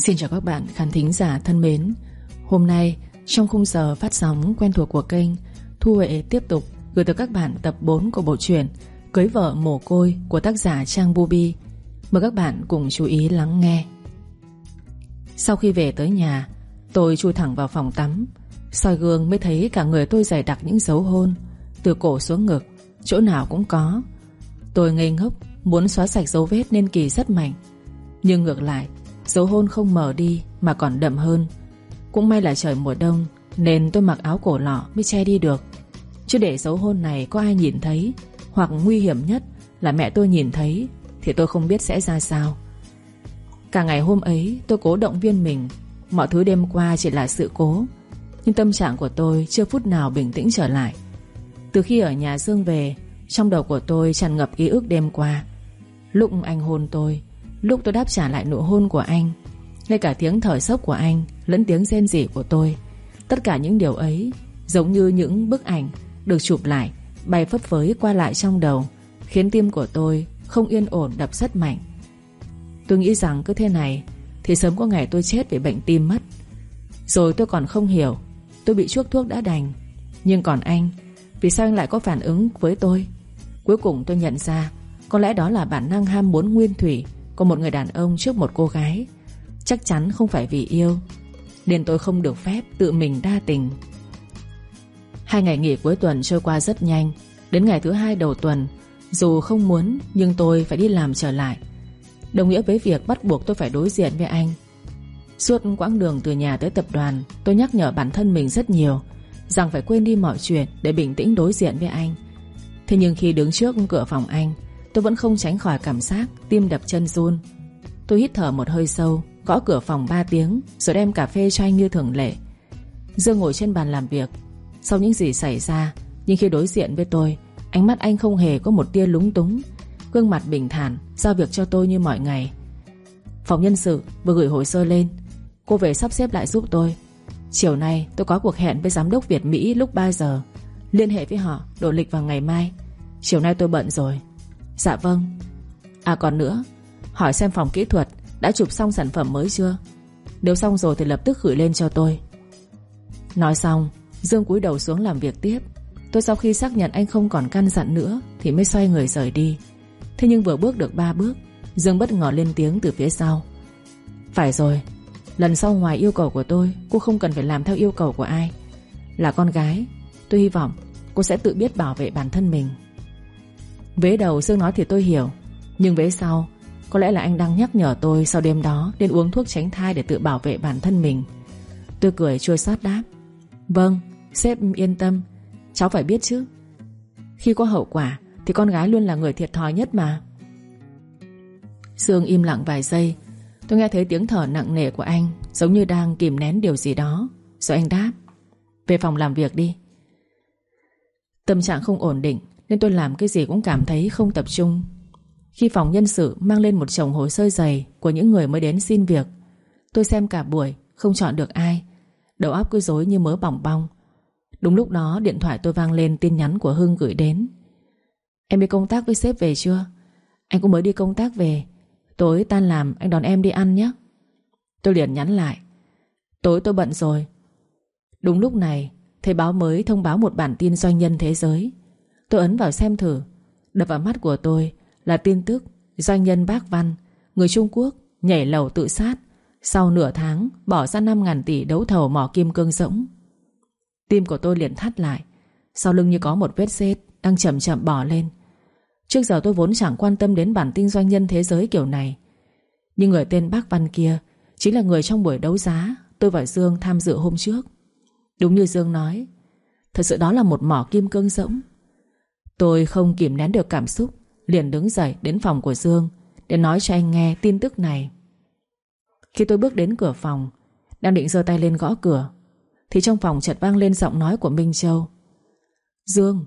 Xin chào các bạn khán thính giả thân mến. Hôm nay, trong khung giờ phát sóng quen thuộc của kênh, Thu Huệ tiếp tục gửi tới các bạn tập 4 của bộ truyện Cưới vợ mồ côi của tác giả Trang Bubi. Mời các bạn cùng chú ý lắng nghe. Sau khi về tới nhà, Tôi chui thẳng vào phòng tắm. Soi gương mới thấy cả người tôi dày đặc những dấu hôn. Từ cổ xuống ngực, Chỗ nào cũng có. Tôi ngây ngốc, Muốn xóa sạch dấu vết nên kỳ rất mạnh. Nhưng ngược lại Dấu hôn không mở đi mà còn đậm hơn. Cũng may là trời mùa đông, Nên tôi mặc áo cổ lọ mới che đi được. Chứ để dấu hôn này có ai nhìn thấy, Hoặc nguy hiểm nhất là mẹ tôi nhìn thấy, Thì tôi không biết sẽ ra sao. Cả ngày hôm ấy, tôi cố động viên mình. Mọi thứ đêm qua chỉ là sự cố. Nhưng tâm trạng của tôi chưa phút nào bình tĩnh trở lại. Từ khi ở nhà Dương về, Trong đầu của tôi tràn ngập ký ức đêm qua. Lúc anh hôn tôi Lúc tôi đáp trả lại nụ hôn của anh, Ngay cả tiếng thở sốc của anh Lẫn tiếng rên rỉ của tôi, Tất cả những điều ấy Giống như những bức ảnh Được chụp lại, Bay phấp phới qua lại trong đầu, Khiến tim của tôi không yên ổn đập rất mạnh. Tôi nghĩ rằng cứ thế này Thì sớm có ngày tôi chết vì bệnh tim mất. Rồi tôi còn không hiểu, Tôi bị chuốc thuốc đã đành. Nhưng còn anh, Vì sao anh lại có phản ứng với tôi? Cuối cùng tôi nhận ra Có lẽ đó là bản năng ham muốn nguyên thủy của một người đàn ông trước một cô gái. Chắc chắn không phải vì yêu, Nên tôi không được phép tự mình đa tình. Hai ngày nghỉ cuối tuần trôi qua rất nhanh. Đến ngày thứ hai đầu tuần, Dù không muốn, Nhưng tôi phải đi làm trở lại. Đồng nghĩa với việc bắt buộc tôi phải đối diện với anh. Suốt quãng đường từ nhà tới tập đoàn, Tôi nhắc nhở bản thân mình rất nhiều, Rằng phải quên đi mọi chuyện Để bình tĩnh đối diện với anh. Thế nhưng khi đứng trước cửa phòng anh Tôi vẫn không tránh khỏi cảm giác Tim đập chân run. Tôi hít thở một hơi sâu, Gõ cửa phòng 3 tiếng, Rồi đem cà phê cho anh như thường lệ. Dương ngồi trên bàn làm việc. Sau những gì xảy ra, Nhưng khi đối diện với tôi, Ánh mắt anh không hề có một tia lúng túng. Gương mặt bình thản, Giao việc cho tôi như mọi ngày. Phòng nhân sự vừa gửi hồ sơ lên. Cô về sắp xếp lại giúp tôi. Chiều nay, tôi có cuộc hẹn với giám đốc Việt Mỹ lúc 3 giờ. Liên hệ với họ Đổi lịch vào ngày mai. Chiều nay tôi bận rồi. Dạ vâng. À còn nữa, Hỏi xem phòng kỹ thuật Đã chụp xong sản phẩm mới chưa? Nếu xong rồi thì lập tức gửi lên cho tôi. Nói xong, Dương cúi đầu xuống làm việc tiếp. Tôi sau khi xác nhận anh không còn căn dặn nữa Thì mới xoay người rời đi. Thế nhưng vừa bước được ba bước, Dương bất ngờ lên tiếng từ phía sau. Phải rồi, Lần sau ngoài yêu cầu của tôi, Cô không cần phải làm theo yêu cầu của ai. Là con gái, Tôi hy vọng cô sẽ tự biết bảo vệ bản thân mình. Vế đầu Dương nói thì tôi hiểu. Nhưng vế sau Có lẽ là anh đang nhắc nhở tôi sau đêm đó Nên uống thuốc tránh thai để tự bảo vệ bản thân mình. Tôi cười chua xót đáp. Vâng, sếp yên tâm. Cháu phải biết chứ. Khi có hậu quả Thì con gái luôn là người thiệt thòi nhất mà. Sương im lặng vài giây. Tôi nghe thấy tiếng thở nặng nề của anh Giống như đang kìm nén điều gì đó. Rồi anh đáp. Về phòng làm việc đi. Tâm trạng không ổn định nên tôi làm cái gì cũng cảm thấy không tập trung. Khi phòng nhân sự mang lên một chồng hồ sơ dày Của những người mới đến xin việc, Tôi xem cả buổi, Không chọn được ai. Đầu óc cứ rối như mớ bỏng bong. Đúng lúc đó, điện thoại tôi vang lên tin nhắn của Hưng gửi đến. Em đi công tác với sếp về chưa? Anh cũng mới đi công tác về. Tối tan làm, anh đón em đi ăn nhé. Tôi liền nhắn lại. Tối tôi bận rồi. Đúng lúc này, Thấy báo mới thông báo một bản tin doanh nhân thế giới. Tôi ấn vào xem thử. Đập vào mắt của tôi là tin tức Doanh nhân Bác Văn, Người Trung Quốc, nhảy lầu tự sát, Sau nửa tháng bỏ ra 5.000 tỷ đấu thầu mỏ kim cương rỗng. Tim của tôi liền thắt lại, Sau lưng như có một vết xết Đang chậm chậm bỏ lên. Trước giờ tôi vốn chẳng quan tâm đến bản tin doanh nhân thế giới kiểu này, Nhưng người tên Bác Văn kia Chính là người trong buổi đấu giá Tôi và Dương tham dự hôm trước. Đúng như Dương nói, Thật sự đó là một mỏ kim cương rỗng. Tôi không kìm nén được cảm xúc, Liền đứng dậy đến phòng của Dương Để nói cho anh nghe tin tức này. Khi tôi bước đến cửa phòng, Đang định giơ tay lên gõ cửa, Thì trong phòng chợt vang lên giọng nói của Minh Châu. Dương,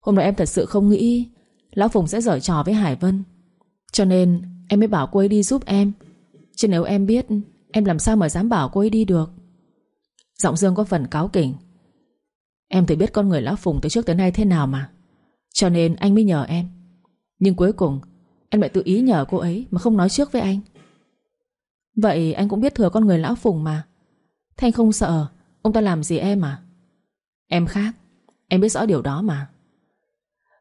Hôm nay em thật sự không nghĩ Lão Phùng sẽ giở trò với Hải Vân, Cho nên em mới bảo cô ấy đi giúp em. Chứ nếu em biết, Em làm sao mà dám bảo cô ấy đi được? Giọng Dương có phần cáo kỉnh. Em thì biết con người Lão Phùng từ trước tới nay thế nào mà cho nên anh mới nhờ em. Nhưng cuối cùng Em lại tự ý nhờ cô ấy Mà không nói trước với anh. Vậy anh cũng biết thừa con người lão Phùng mà. Thế anh không sợ Ông ta làm gì em à? Em khác. Em biết rõ điều đó mà.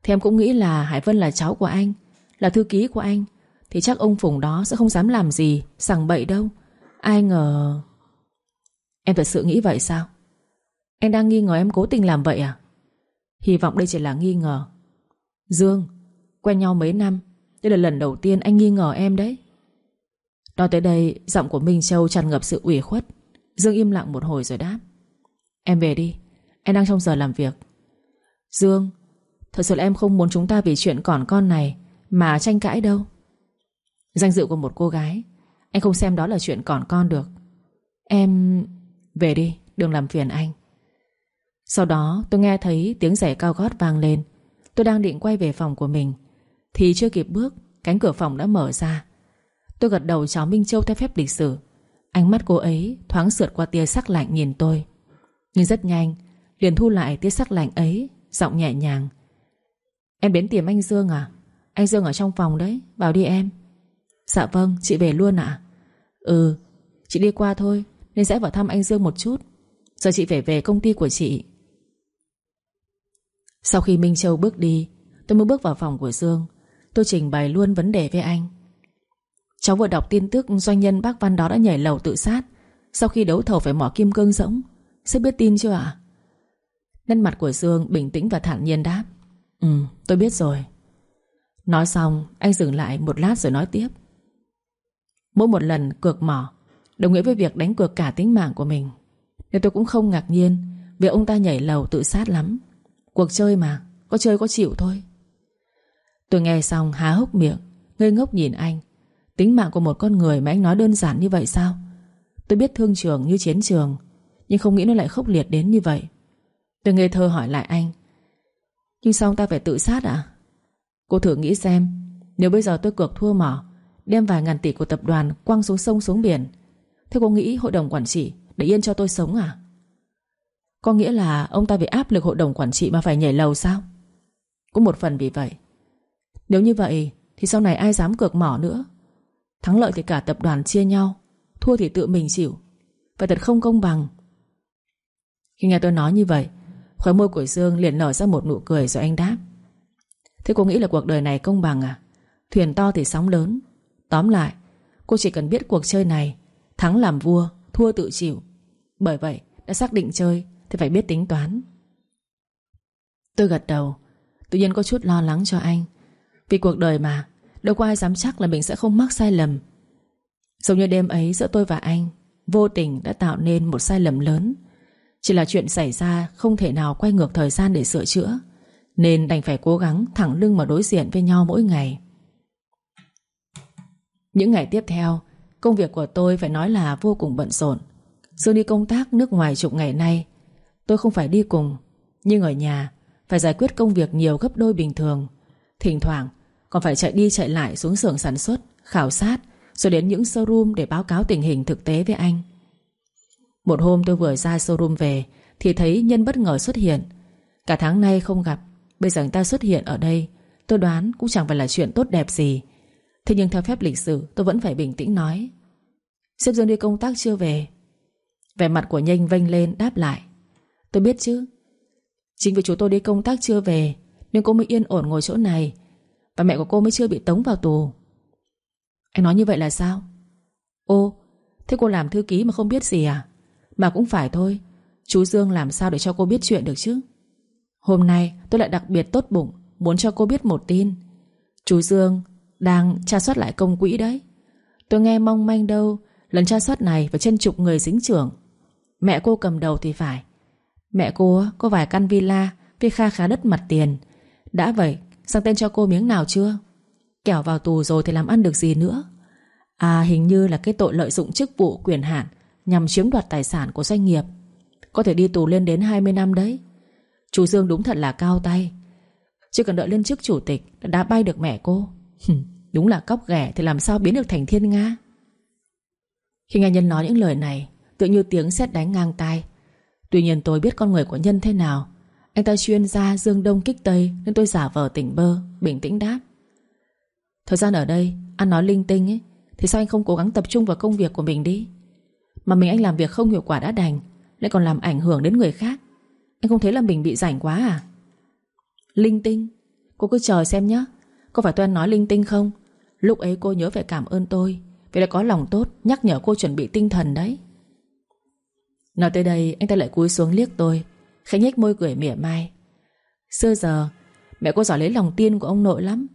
Thì em cũng nghĩ là Hải Vân là cháu của anh, Là thư ký của anh, Thì chắc ông Phùng đó sẽ không dám làm gì, Sằng bậy đâu. Ai ngờ Em thật sự nghĩ vậy sao? Anh đang nghi ngờ em cố tình làm vậy à? Hy vọng đây chỉ là nghi ngờ. Dương Quen nhau mấy năm Đây là lần đầu tiên anh nghi ngờ em đấy. Nói tới đây Giọng của Minh Châu tràn ngập sự ủy khuất. Dương im lặng một hồi rồi đáp. Em về đi Em đang trong giờ làm việc. Dương Thật sự là em không muốn chúng ta vì chuyện còn con này Mà tranh cãi đâu. Danh dự của một cô gái Anh không xem đó là chuyện còn con được. Em... Về đi, đừng làm phiền anh. Sau đó tôi nghe thấy tiếng giày cao gót vang lên. Tôi đang định quay về phòng của mình. Thì chưa kịp bước, Cánh cửa phòng đã mở ra. Tôi gật đầu cháu Minh Châu theo phép lịch sử. Ánh mắt cô ấy thoáng sượt qua tia sắc lạnh nhìn tôi. Nhưng rất nhanh, Liền thu lại tia sắc lạnh ấy, Giọng nhẹ nhàng. Em đến tìm anh Dương à? Anh Dương ở trong phòng đấy, Vào đi em. Dạ vâng chị về luôn ạ. Ừ chị đi qua thôi, Nên sẽ vào thăm anh Dương một chút. Giờ chị phải về công ty của chị. Sau khi Minh Châu bước đi, Tôi mới bước vào phòng của Dương. Tôi trình bày luôn vấn đề với anh. Cháu vừa đọc tin tức doanh nhân bác Văn đó đã nhảy lầu tự sát. Sau khi đấu thầu phải mỏ kim cương rỗng Sẽ biết tin chưa ạ? Nét mặt của Dương bình tĩnh và thản nhiên đáp. Ừ tôi biết rồi. Nói xong, anh dừng lại một lát rồi nói tiếp. Mỗi một lần cược mỏ, Đồng nghĩa với việc đánh cược cả tính mạng của mình, Nên tôi cũng không ngạc nhiên Vì ông ta nhảy lầu tự sát lắm. Cuộc chơi mà, Có chơi có chịu thôi. Tôi nghe xong há hốc miệng, Ngây ngốc nhìn anh. Tính mạng của một con người mà anh nói đơn giản như vậy sao? Tôi biết thương trường như chiến trường, Nhưng không nghĩ nó lại khốc liệt đến như vậy. Tôi ngây thơ hỏi lại anh. Nhưng sao ta phải tự sát à Cô thử nghĩ xem, Nếu bây giờ tôi cược thua mỏ Đem vài ngàn tỷ của tập đoàn quăng xuống sông xuống biển, Thế cô nghĩ hội đồng quản trị Để yên cho tôi sống à? Có nghĩa là ông ta bị áp lực hội đồng quản trị Mà phải nhảy lầu sao? Cũng một phần vì vậy. Nếu như vậy, thì sau này ai dám cược mỏ nữa? Thắng lợi thì cả tập đoàn chia nhau, Thua thì tự mình chịu Vậy thật không công bằng. Khi nghe tôi nói như vậy, khóe môi của Dương liền nở ra một nụ cười rồi anh đáp. Thế cô nghĩ là cuộc đời này công bằng à? Thuyền to thì sóng lớn. Tóm lại, Cô chỉ cần biết cuộc chơi này, Thắng làm vua, Thua tự chịu. Bởi vậy, đã xác định chơi thì phải biết tính toán. Tôi gật đầu. Tự nhiên có chút lo lắng cho anh. Vì cuộc đời mà, Đâu có ai dám chắc là mình sẽ không mắc sai lầm. Giống như đêm ấy, giữa tôi và anh, Vô tình đã tạo nên một sai lầm lớn. Chỉ là chuyện xảy ra Không thể nào quay ngược thời gian để sửa chữa, Nên đành phải cố gắng Thẳng lưng mà đối diện với nhau mỗi ngày. Những ngày tiếp theo, Công việc của tôi phải nói là vô cùng bận rộn. Dương đi công tác nước ngoài chục ngày nay Tôi không phải đi cùng, Nhưng ở nhà Phải giải quyết công việc nhiều gấp đôi bình thường. Thỉnh thoảng, còn phải chạy đi chạy lại xuống xưởng sản xuất, Khảo sát, Rồi đến những showroom để báo cáo tình hình thực tế với anh. Một hôm tôi vừa ra showroom về, Thì thấy nhân bất ngờ xuất hiện. Cả tháng nay không gặp, Bây giờ anh ta xuất hiện ở đây, Tôi đoán cũng chẳng phải là chuyện tốt đẹp gì. Thế nhưng theo phép lịch sử, tôi vẫn phải bình tĩnh nói. Sếp Dương đi công tác chưa về? Vẻ mặt của Nhanh vênh lên đáp lại. Tôi biết chứ. Chính vì chú tôi đi công tác chưa về, Nên cô mới yên ổn ngồi chỗ này, và mẹ của cô mới chưa bị tống vào tù. Anh nói như vậy là sao? Ô, Thế cô làm thư ký mà không biết gì à? Mà cũng phải thôi, Chú Dương làm sao để cho cô biết chuyện được chứ? Hôm nay tôi lại đặc biệt tốt bụng, Muốn cho cô biết một tin. Chú Dương đang tra soát lại công quỹ đấy. Tôi nghe mong manh đâu, Lần tra soát này phải chân chục người dính trưởng. Mẹ cô cầm đầu thì phải Mẹ cô có vài căn villa Với kha khá đất mặt tiền. Đã vậy, Sang tên cho cô miếng nào chưa? Kẻo vào tù rồi thì làm ăn được gì nữa? À hình như là cái tội lợi dụng chức vụ quyền hạn Nhằm chiếm đoạt tài sản của doanh nghiệp. Có thể đi tù lên đến 20 năm đấy. Chú Dương đúng thật là cao tay. Chưa cần đợi lên chức chủ tịch, Đã bay được mẹ cô. Đúng là cóc ghẻ thì làm sao biến được thành thiên nga? Khi nghe Nhân nói những lời này, Tự như tiếng sét đánh ngang tai. Tuy nhiên tôi biết con người của Nhân thế nào. Anh ta chuyên gia dương đông kích tây, Nên tôi giả vờ tỉnh bơ, Bình tĩnh đáp. Thời gian ở đây, Ăn nói linh tinh ấy, Thì sao anh không cố gắng tập trung vào công việc của mình đi? Mà mình anh làm việc không hiệu quả đã đành, Lại còn làm ảnh hưởng đến người khác. Anh không thấy là mình bị rảnh quá à? Linh tinh, Cô cứ chờ xem nhé Có phải tôi ăn nói linh tinh không? Lúc ấy cô nhớ phải cảm ơn tôi, Vì đã có lòng tốt nhắc nhở cô chuẩn bị tinh thần đấy. Nói tới đây, anh ta lại cúi xuống liếc tôi, Khẽ nhếch môi cười mỉa mai. Xưa giờ, Mẹ cô giỏi lấy lòng tin của ông nội lắm,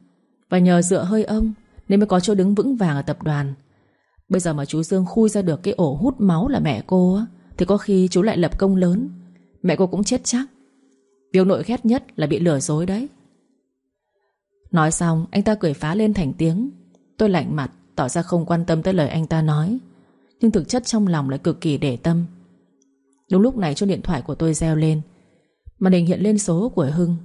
Và nhờ dựa hơi ông Nên mới có chỗ đứng vững vàng ở tập đoàn. Bây giờ mà chú Dương khui ra được cái ổ hút máu là mẹ cô á, Thì có khi chú lại lập công lớn. Mẹ cô cũng chết chắc. Điều nội ghét nhất là bị lừa dối đấy. Nói xong, Anh ta cười phá lên thành tiếng. Tôi lạnh mặt, Tỏ ra không quan tâm tới lời anh ta nói. Nhưng thực chất trong lòng lại cực kỳ để tâm. Đúng lúc này chuông điện thoại của tôi reo lên. Màn hình hiện lên số của Hưng.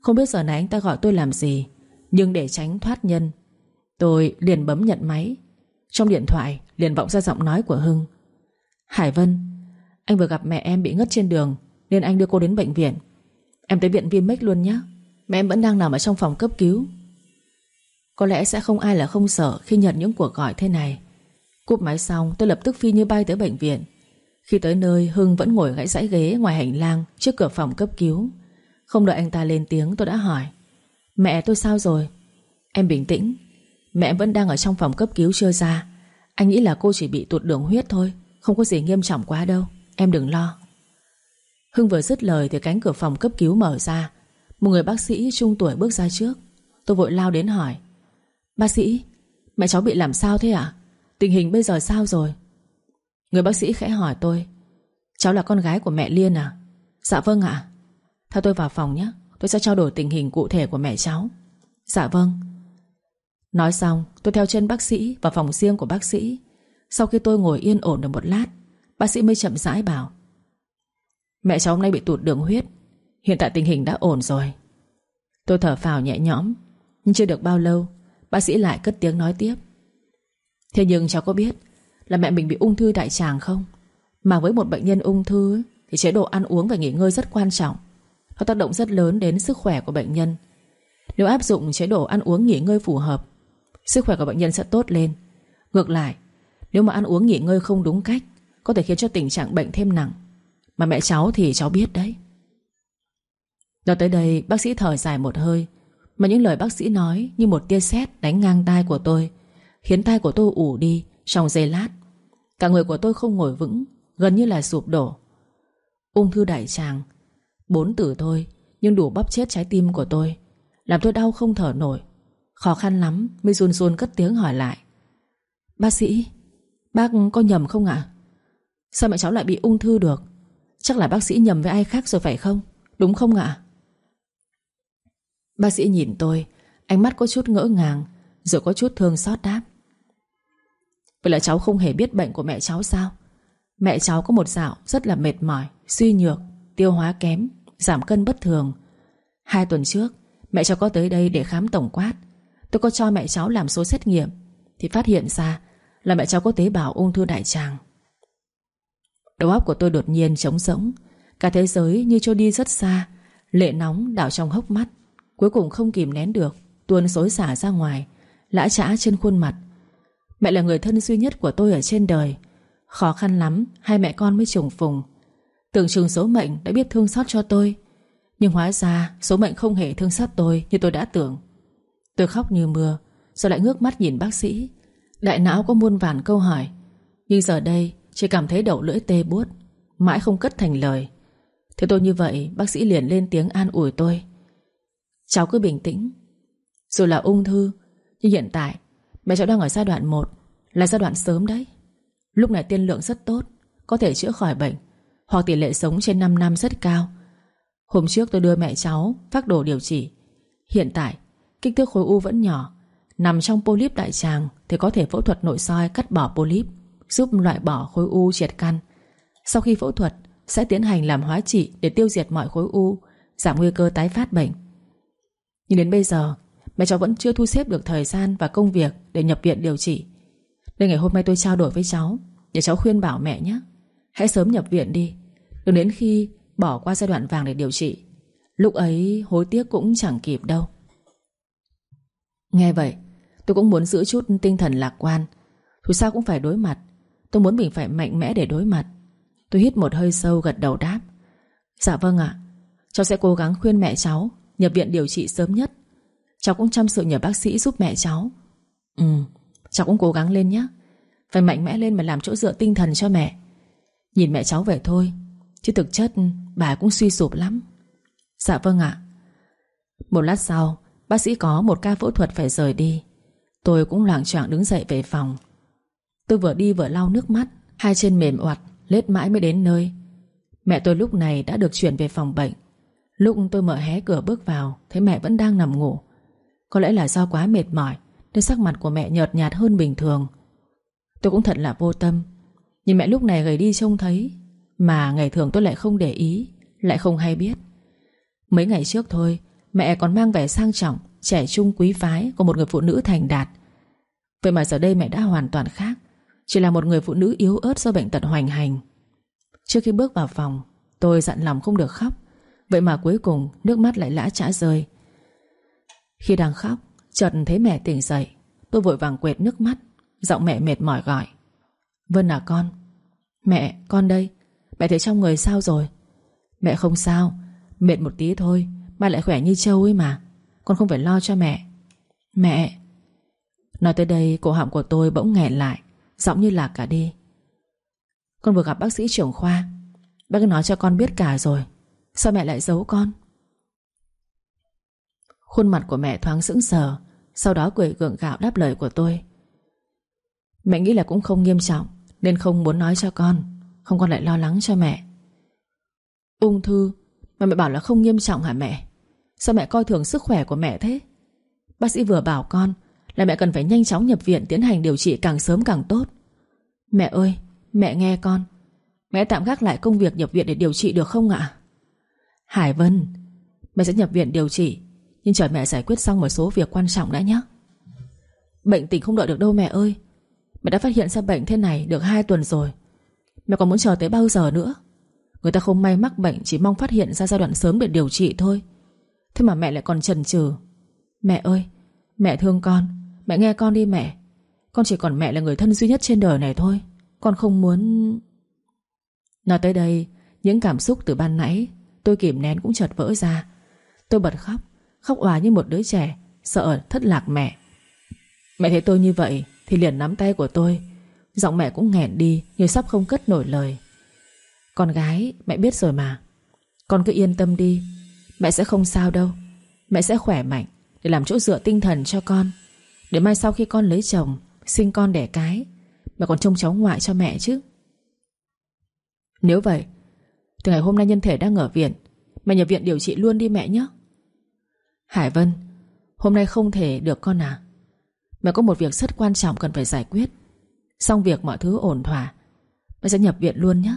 Không biết giờ này anh ta gọi tôi làm gì, Nhưng để tránh thoát nhân, Tôi liền bấm nhận máy. Trong điện thoại, liền vọng ra giọng nói của Hưng. Hải Vân, Anh vừa gặp mẹ em bị ngất trên đường, Nên anh đưa cô đến bệnh viện. Em tới viện Vinmec luôn nhé. Mẹ em vẫn đang nằm ở trong phòng cấp cứu. Có lẽ sẽ không ai là không sợ Khi nhận những cuộc gọi thế này. Cúp máy xong, tôi lập tức phi như bay tới bệnh viện. Khi tới nơi, Hưng vẫn ngồi gãy dãy ghế ngoài hành lang Trước cửa phòng cấp cứu. Không đợi anh ta lên tiếng, tôi đã hỏi, Mẹ, tôi sao rồi? Em bình tĩnh. Mẹ vẫn đang ở trong phòng cấp cứu chưa ra. Anh nghĩ là cô chỉ bị tụt đường huyết thôi, Không có gì nghiêm trọng quá đâu. Em đừng lo. Hưng vừa dứt lời thì cánh cửa phòng cấp cứu mở ra. Một người bác sĩ trung tuổi bước ra trước. Tôi vội lao đến hỏi, Bác sĩ, Mẹ cháu bị làm sao thế ạ? Tình hình bây giờ sao rồi? Người bác sĩ khẽ hỏi tôi, Cháu là con gái của mẹ Liên à? Dạ vâng ạ. Theo tôi vào phòng nhé, Tôi sẽ trao đổi tình hình cụ thể của mẹ cháu. Dạ vâng. Nói xong, tôi theo chân bác sĩ Vào phòng riêng của bác sĩ. Sau khi tôi ngồi yên ổn được một lát, Bác sĩ mới chậm rãi bảo, Mẹ cháu hôm nay bị tụt đường huyết, Hiện tại tình hình đã ổn rồi. Tôi thở phào nhẹ nhõm, Nhưng chưa được bao lâu, Bác sĩ lại cất tiếng nói tiếp, Thế nhưng cháu có biết là mẹ mình bị ung thư đại tràng không? Mà với một bệnh nhân ung thư Thì chế độ ăn uống và nghỉ ngơi rất quan trọng. Nó tác động rất lớn đến sức khỏe của bệnh nhân. Nếu áp dụng chế độ ăn uống nghỉ ngơi phù hợp, Sức khỏe của bệnh nhân sẽ tốt lên. Ngược lại, Nếu mà ăn uống nghỉ ngơi không đúng cách, Có thể khiến cho tình trạng bệnh thêm nặng. Mà mẹ cháu thì cháu biết đấy. Nói tới đây, bác sĩ thở dài một hơi, Mà những lời bác sĩ nói Như một tia sét đánh ngang tai của tôi, Khiến tai của tôi ủ đi Trong giây lát. Cả người của tôi không ngồi vững, Gần như là sụp đổ. Ung thư đại tràng, Bốn từ thôi, Nhưng đủ bóp chết trái tim của tôi, Làm tôi đau không thở nổi. Khó khăn lắm mới run run cất tiếng hỏi lại. Bác sĩ, Bác có nhầm không ạ? Sao mẹ cháu lại bị ung thư được? Chắc là bác sĩ nhầm với ai khác rồi phải không? Đúng không ạ? Bác sĩ nhìn tôi, Ánh mắt có chút ngỡ ngàng, Rồi có chút thương xót đáp. Vậy là cháu không hề biết bệnh của mẹ cháu sao? Mẹ cháu có một dạo Rất là mệt mỏi, suy nhược Tiêu hóa kém, giảm cân bất thường. Hai tuần trước Mẹ cháu có tới đây để khám tổng quát. Tôi có cho mẹ cháu làm số xét nghiệm Thì phát hiện ra là mẹ cháu có tế bào ung thư đại tràng. Đầu óc của tôi đột nhiên trống rỗng Cả thế giới như trôi đi rất xa Lệ nóng đảo trong hốc mắt. Cuối cùng không kìm nén được Tuôn xối xả ra ngoài Lã trã trên khuôn mặt. Mẹ là người thân duy nhất của tôi ở trên đời. Khó khăn lắm, Hai mẹ con mới trùng phùng. Tưởng chừng số mệnh đã biết thương xót cho tôi. Nhưng hóa ra, số mệnh không hề thương xót tôi Như tôi đã tưởng. Tôi khóc như mưa, Rồi lại ngước mắt nhìn bác sĩ. Đại não có muôn vàn câu hỏi. Nhưng giờ đây, chỉ cảm thấy đầu lưỡi tê buốt, Mãi không cất thành lời. Thế tôi như vậy, bác sĩ liền lên tiếng an ủi tôi. Cháu cứ bình tĩnh. Dù là ung thư, Nhưng hiện tại mẹ cháu đang ở giai đoạn 1 Là giai đoạn sớm đấy. Lúc này tiên lượng rất tốt, Có thể chữa khỏi bệnh, Hoặc tỷ lệ sống trên 5 năm rất cao. Hôm trước tôi đưa mẹ cháu phác đồ điều trị. Hiện tại, Kích thước khối u vẫn nhỏ, Nằm trong polyp đại tràng Thì có thể phẫu thuật nội soi cắt bỏ polyp, Giúp loại bỏ khối u triệt căn. Sau khi phẫu thuật, Sẽ tiến hành làm hóa trị để tiêu diệt mọi khối u, Giảm nguy cơ tái phát bệnh. Nhưng đến bây giờ Mẹ cháu vẫn chưa thu xếp được thời gian và công việc Để nhập viện điều trị. Nên ngày hôm nay tôi trao đổi với cháu, Để cháu khuyên bảo mẹ nhé. Hãy sớm nhập viện đi, Đừng đến khi bỏ qua giai đoạn vàng để điều trị. Lúc ấy hối tiếc cũng chẳng kịp đâu. Nghe vậy, Tôi cũng muốn giữ chút tinh thần lạc quan. Dù sao cũng phải đối mặt. Tôi muốn mình phải mạnh mẽ để đối mặt. Tôi hít một hơi sâu gật đầu đáp. Dạ vâng ạ. Cháu sẽ cố gắng khuyên mẹ cháu Nhập viện điều trị sớm nhất. Cháu cũng chăm sự nhờ bác sĩ giúp mẹ cháu. Ừ Cháu cũng cố gắng lên nhé Phải mạnh mẽ lên mà làm chỗ dựa tinh thần cho mẹ. Nhìn mẹ cháu vậy thôi, Chứ thực chất bà cũng suy sụp lắm. Dạ vâng ạ. Một lát sau, Bác sĩ có một ca phẫu thuật phải rời đi. Tôi cũng loảng choạng đứng dậy về phòng. Tôi vừa đi vừa lau nước mắt, Hai chân mềm oặt, Lết mãi mới đến nơi. Mẹ tôi lúc này đã được chuyển về phòng bệnh. Lúc tôi mở hé cửa bước vào, Thấy mẹ vẫn đang nằm ngủ. Có lẽ là do quá mệt mỏi, Nên sắc mặt của mẹ nhợt nhạt hơn bình thường. Tôi cũng thật là vô tâm. Nhìn mẹ lúc này gầy đi trông thấy, Mà ngày thường tôi lại không để ý, Lại không hay biết. Mấy ngày trước thôi, Mẹ còn mang vẻ sang trọng, Trẻ trung quý phái của một người phụ nữ thành đạt. Vậy mà giờ đây mẹ đã hoàn toàn khác, Chỉ là một người phụ nữ yếu ớt do bệnh tật hoành hành. Trước khi bước vào phòng, Tôi dặn lòng không được khóc. Vậy mà cuối cùng nước mắt lại lã trã rơi. Khi đang khóc, Chợt thấy mẹ tỉnh dậy. Tôi vội vàng quệt nước mắt. Giọng mẹ mệt mỏi gọi. Vân à con, Mẹ, con đây. Mẹ thấy trong người sao rồi? Mẹ không sao, Mệt một tí thôi. Mà lại khỏe như trâu ấy mà. Con không phải lo cho mẹ. Mẹ. Nói tới đây, cổ họng của tôi bỗng nghẹn lại. Giọng như lạc cả đi. Con vừa gặp bác sĩ trưởng khoa. Bác nói cho con biết cả rồi. Sao mẹ lại giấu con? Khuôn mặt của mẹ thoáng sững sờ, Sau đó cười gượng gạo đáp lời của tôi. Mẹ nghĩ là cũng không nghiêm trọng, Nên không muốn nói cho con, Không con lại lo lắng cho mẹ. Ung thư, Mà mẹ bảo là không nghiêm trọng hả mẹ? Sao mẹ coi thường sức khỏe của mẹ thế? Bác sĩ vừa bảo con Là mẹ cần phải nhanh chóng nhập viện Tiến hành điều trị càng sớm càng tốt. Mẹ ơi, Mẹ nghe con. Mẹ tạm gác lại công việc nhập viện để điều trị được không ạ? Hải Vân, Mẹ sẽ nhập viện điều trị. Nhưng chờ mẹ giải quyết xong một số việc quan trọng đã nhé. Bệnh tình không đợi được đâu mẹ ơi. Mẹ đã phát hiện ra bệnh thế này được 2 tuần rồi. Mẹ còn muốn chờ tới bao giờ nữa? Người ta không may mắc bệnh, Chỉ mong phát hiện ra giai đoạn sớm để điều trị thôi. Thế mà mẹ lại còn chần chừ. Mẹ ơi, Mẹ thương con. Mẹ nghe con đi mẹ. Con chỉ còn mẹ là người thân duy nhất trên đời này thôi. Con không muốn Nói tới đây, Những cảm xúc từ ban nãy Tôi kìm nén cũng chợt vỡ ra. Tôi bật khóc. Khóc òa như một đứa trẻ, Sợ thất lạc mẹ. Mẹ thấy tôi như vậy Thì liền nắm tay của tôi, Giọng mẹ cũng nghẹn đi Như sắp không cất nổi lời. Con gái, mẹ biết rồi mà. Con cứ yên tâm đi, Mẹ sẽ không sao đâu. Mẹ sẽ khỏe mạnh Để làm chỗ dựa tinh thần cho con. Để mai sau khi con lấy chồng, Sinh con đẻ cái, Mẹ còn trông cháu ngoại cho mẹ chứ. Nếu vậy, Từ ngày hôm nay nhân thể đang ở viện, Mẹ nhập viện điều trị luôn đi mẹ nhé. Hải Vân, Hôm nay không thể được con à? Mẹ có một việc rất quan trọng cần phải giải quyết. Xong việc mọi thứ ổn thỏa, Mẹ sẽ nhập viện luôn nhé.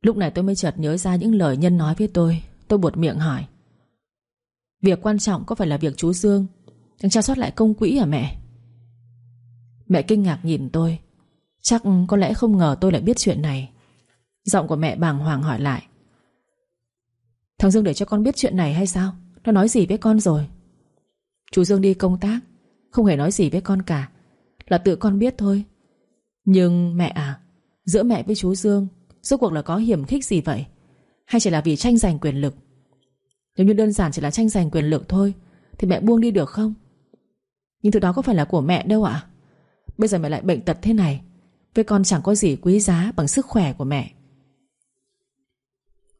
Lúc này tôi mới chợt nhớ ra những lời nhân nói với tôi. Tôi buột miệng hỏi. Việc quan trọng có phải là việc chú Dương? Đang tra soát lại công quỹ à mẹ? Mẹ kinh ngạc nhìn tôi. Chắc có lẽ không ngờ tôi lại biết chuyện này. Giọng của mẹ bàng hoàng hỏi lại. Thằng Dương để cho con biết chuyện này hay sao? Nó nói gì với con rồi? Chú Dương đi công tác, Không hề nói gì với con cả, Là tự con biết thôi. Nhưng mẹ à Giữa mẹ với chú Dương, Rốt cuộc là có hiểm khích gì vậy? Hay chỉ là vì tranh giành quyền lực? Nếu như đơn giản chỉ là tranh giành quyền lực thôi, Thì mẹ buông đi được không? Nhưng thứ đó có phải là của mẹ đâu ạ. Bây giờ mẹ lại bệnh tật thế này, Với con chẳng có gì quý giá bằng sức khỏe của mẹ.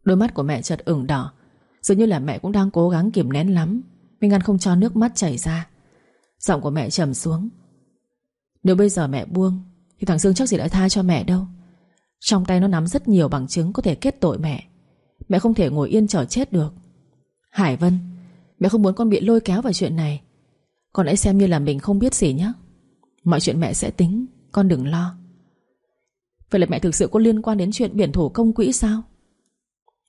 Đôi mắt của mẹ chợt ửng đỏ Dường như là mẹ cũng đang cố gắng kiềm nén lắm. Mình ngăn không cho nước mắt chảy ra. Giọng của mẹ trầm xuống. Nếu bây giờ mẹ buông, Thì thằng Dương chắc gì đã tha cho mẹ đâu. Trong tay nó nắm rất nhiều bằng chứng Có thể kết tội mẹ. Mẹ không thể ngồi yên chờ chết được. Hải Vân, Mẹ không muốn con bị lôi kéo vào chuyện này. Con hãy xem như là mình không biết gì nhé. Mọi chuyện mẹ sẽ tính, Con đừng lo. Vậy là mẹ thực sự có liên quan đến chuyện biển thủ công quỹ sao?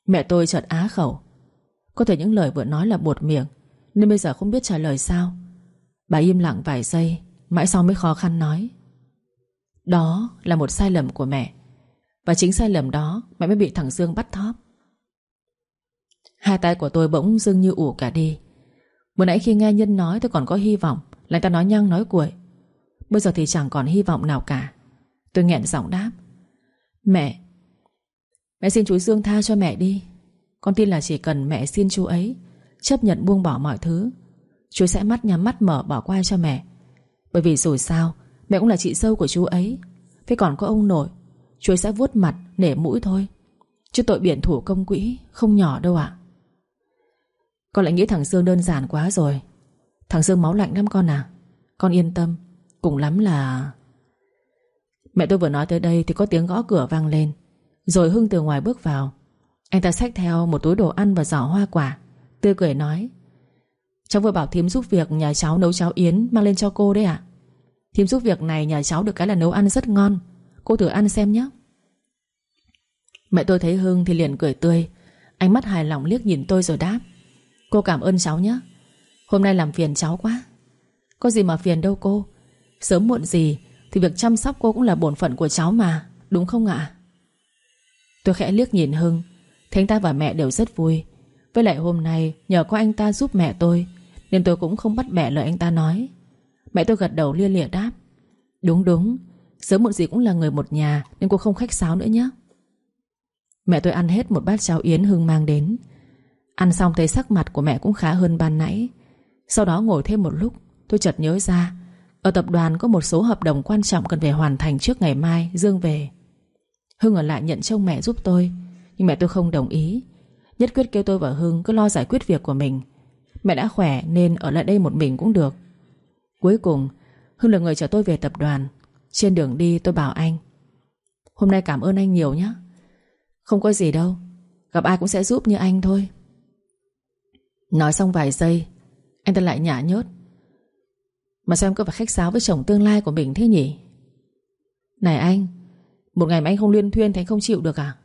Mẹ tôi chợt á khẩu. Có thể những lời vừa nói là buột miệng, Nên bây giờ không biết trả lời sao. Bà im lặng vài giây, Mãi sau mới khó khăn nói. Đó là một sai lầm của mẹ, Và chính sai lầm đó Mẹ mới bị thằng Dương bắt thóp. Hai tay của tôi bỗng dưng như ủ cả đi. Vừa nãy khi nghe Nhân nói tôi còn có hy vọng Là ta nói nhăng nói cuội. Bây giờ thì chẳng còn hy vọng nào cả. Tôi nghẹn giọng đáp. Mẹ Mẹ xin chú Dương tha cho mẹ đi. Con tin là chỉ cần mẹ xin chú ấy, Chấp nhận buông bỏ mọi thứ, Chú sẽ mắt nhắm mắt mở bỏ qua cho mẹ. Bởi vì dù sao, Mẹ cũng là chị dâu của chú ấy. Thế còn có ông nội, Chú ấy sẽ vuốt mặt, nể mũi thôi. Chứ tội biển thủ công quỹ Không nhỏ đâu ạ. Con lại nghĩ thằng Dương đơn giản quá rồi. Thằng Dương máu lạnh lắm con à. Con yên tâm, Cùng lắm là Mẹ tôi vừa nói tới đây thì có tiếng gõ cửa vang lên, Rồi Hưng từ ngoài bước vào. Anh ta xách theo một túi đồ ăn và giỏ hoa quả. Tươi cười nói, Cháu vừa bảo thím giúp việc nhà cháu nấu cháo yến Mang lên cho cô đấy ạ. À? Thím giúp việc này nhà cháu được cái là nấu ăn rất ngon. Cô thử ăn xem nhé. Mẹ tôi thấy Hưng thì liền cười tươi. Ánh mắt hài lòng liếc nhìn tôi rồi đáp, Cô cảm ơn cháu nhé. Hôm nay làm phiền cháu quá. Có gì mà phiền đâu cô. Sớm muộn gì Thì việc chăm sóc cô cũng là bổn phận của cháu mà, Đúng không ạ? Tôi khẽ liếc nhìn Hưng. Thánh anh ta và mẹ đều rất vui. Với lại hôm nay, nhờ có anh ta giúp mẹ tôi, Nên tôi cũng không bắt bẻ lời anh ta nói. Mẹ tôi gật đầu lia lịa đáp, Đúng đúng, Sớm muộn gì cũng là người một nhà, Nên cô không khách sáo nữa nhé. Mẹ tôi ăn hết một bát cháo yến Hưng mang đến. Ăn xong thấy sắc mặt của mẹ cũng khá hơn ban nãy. Sau đó ngồi thêm một lúc, Tôi chợt nhớ ra, Ở tập đoàn có một số hợp đồng quan trọng Cần phải hoàn thành trước ngày mai, Dương về. Hưng ở lại nhận trông mẹ giúp tôi. Nhưng mẹ tôi không đồng ý. Nhất quyết kêu tôi và Hưng cứ lo giải quyết việc của mình. Mẹ đã khỏe nên ở lại đây một mình cũng được. Cuối cùng, Hưng là người chở tôi về tập đoàn. Trên đường đi tôi bảo anh, Hôm nay cảm ơn anh nhiều nhé Không có gì đâu. Gặp ai cũng sẽ giúp như anh thôi. Nói xong vài giây, Anh ta lại nhả nhớt, Mà sao em cứ phải khách sáo với chồng tương lai của mình thế nhỉ? Này anh, Một ngày mà anh không liên thuyên thì anh không chịu được à?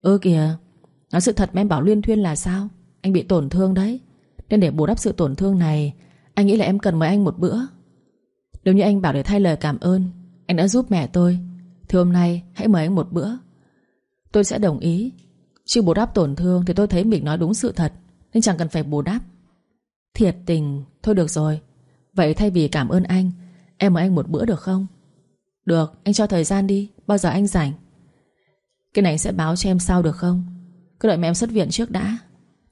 Ơ kìa, Nói sự thật mà em bảo liên thuyên là sao? Anh bị tổn thương đấy. Nên để bù đắp sự tổn thương này, Anh nghĩ là em cần mời anh một bữa. Nếu như anh bảo để thay lời cảm ơn, Anh đã giúp mẹ tôi, Thì hôm nay hãy mời anh một bữa. Tôi sẽ đồng ý. Chứ bù đắp tổn thương thì tôi thấy mình nói đúng sự thật, Nên chẳng cần phải bù đắp. Thiệt tình, Thôi được rồi. Vậy thay vì cảm ơn anh, Em mời anh một bữa được không? Được, anh cho thời gian đi, Bao giờ anh rảnh. Cái này sẽ báo cho em sau được không? Cứ đợi mẹ em xuất viện trước đã.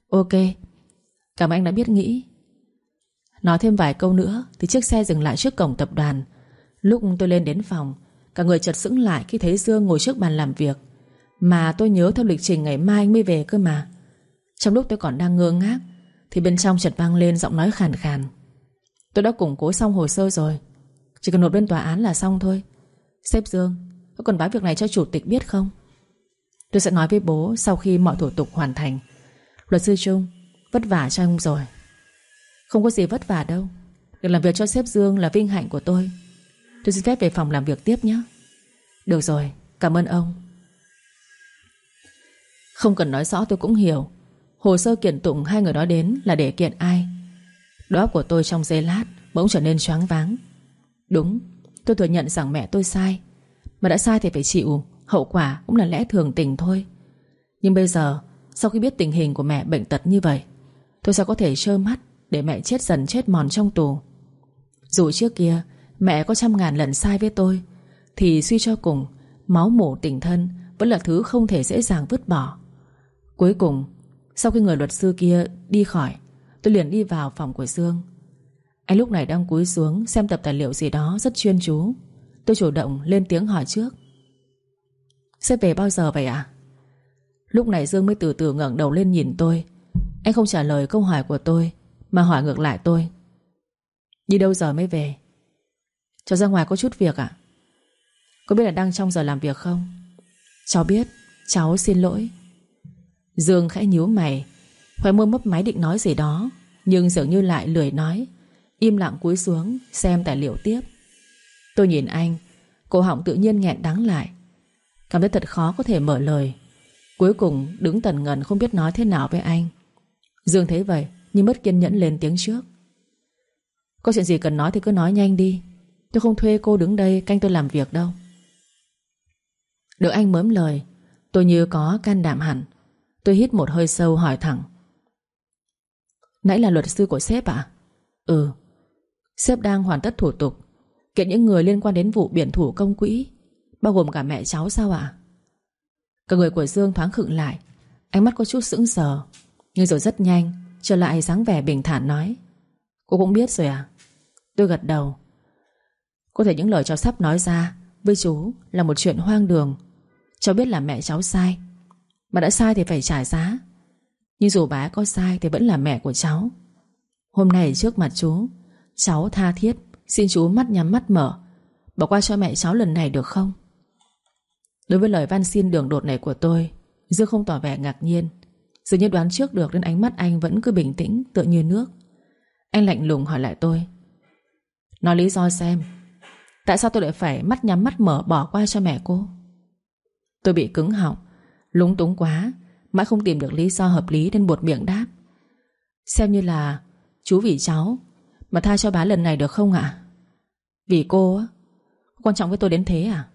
Ok. Cảm ơn anh đã biết nghĩ. Nói thêm vài câu nữa Thì chiếc xe dừng lại trước cổng tập đoàn. Lúc tôi lên đến phòng, Cả người chợt sững lại khi thấy Dương ngồi trước bàn làm việc. Mà tôi nhớ theo lịch trình ngày mai anh mới về cơ mà. Trong lúc tôi còn đang ngơ ngác, Thì bên trong chợt vang lên giọng nói khàn khàn. Tôi đã củng cố xong hồ sơ rồi. Chỉ cần nộp lên tòa án là xong thôi. Sếp Dương, Có cần báo việc này cho chủ tịch biết không? Tôi sẽ nói với bố sau khi mọi thủ tục hoàn thành. Luật sư Trung Vất vả cho ông rồi. Không có gì vất vả đâu. Được làm việc cho sếp Dương là vinh hạnh của tôi. Tôi xin phép về phòng làm việc tiếp nhé. Được rồi, cảm ơn ông. Không cần nói rõ tôi cũng hiểu. Hồ sơ kiện tụng hai người đó đến Là để kiện ai? Đó của tôi trong giây lát Bỗng trở nên choáng váng. Đúng, tôi thừa nhận rằng mẹ tôi sai. Mà đã sai thì phải chịu. Hậu quả cũng là lẽ thường tình thôi. Nhưng bây giờ, Sau khi biết tình hình của mẹ bệnh tật như vậy, Tôi sao có thể trơ mắt Để mẹ chết dần chết mòn trong tù. Dù trước kia Mẹ có trăm ngàn lần sai với tôi, Thì suy cho cùng, Máu mủ tình thân Vẫn là thứ không thể dễ dàng vứt bỏ. Cuối cùng, Sau khi người luật sư kia đi khỏi, Tôi liền đi vào phòng của Dương. Anh lúc này đang cúi xuống Xem tập tài liệu gì đó rất chuyên chú. Tôi chủ động lên tiếng hỏi trước. Sẽ về bao giờ vậy ạ? Lúc này Dương mới từ từ ngẩng đầu lên nhìn tôi. Anh không trả lời câu hỏi của tôi, Mà hỏi ngược lại tôi. Đi đâu giờ mới về? Cháu ra ngoài có chút việc ạ. Có biết là đang trong giờ làm việc không? Cháu biết, Cháu xin lỗi. Dương khẽ nhíu mày Khoai môi mấp máy định nói gì đó, Nhưng dường như lại lười nói. Im lặng cúi xuống, xem tài liệu tiếp. Tôi nhìn anh, Cổ họng tự nhiên nghẹn đắng lại. Cảm thấy thật khó có thể mở lời. Cuối cùng, đứng tần ngần không biết nói thế nào với anh. Dương thấy vậy, Nhưng mất kiên nhẫn lên tiếng trước. Có chuyện gì cần nói thì cứ nói nhanh đi. Tôi không thuê cô đứng đây canh tôi làm việc đâu. Được anh mớm lời, Tôi như có can đảm hẳn. Tôi hít một hơi sâu hỏi thẳng. Nãy là luật sư của sếp à? Ừ. Sếp đang hoàn tất thủ tục. Kiện những người liên quan đến vụ biển thủ công quỹ. Bao gồm cả mẹ cháu sao ạ? Cả người của Dương thoáng khựng lại. Ánh mắt có chút sững sờ, Nhưng rồi rất nhanh, Trở lại dáng vẻ bình thản nói. Cô cũng biết rồi à Tôi gật đầu. Có thể những lời cháu sắp nói ra Với chú là một chuyện hoang đường. Cháu biết là mẹ cháu sai. Mà đã sai thì phải trả giá. Nhưng dù bà có sai thì vẫn là mẹ của cháu. Hôm nay trước mặt chú, Cháu tha thiết Xin chú mắt nhắm mắt mở. Bỏ qua cho mẹ cháu lần này được không? Đối với lời van xin đường đột này của tôi, Dương không tỏ vẻ ngạc nhiên. Dường như đoán trước được Nên ánh mắt anh vẫn cứ bình tĩnh, tựa như nước. Anh lạnh lùng hỏi lại tôi, Nói lý do xem, Tại sao tôi lại phải mắt nhắm mắt mở Bỏ qua cho mẹ cô? Tôi bị cứng họng, Lúng túng quá, Mãi không tìm được lý do hợp lý nên buột miệng đáp, Xem như là Chú vì cháu Mà tha cho bá lần này được không ạ? Vì cô á? Quan trọng với tôi đến thế à?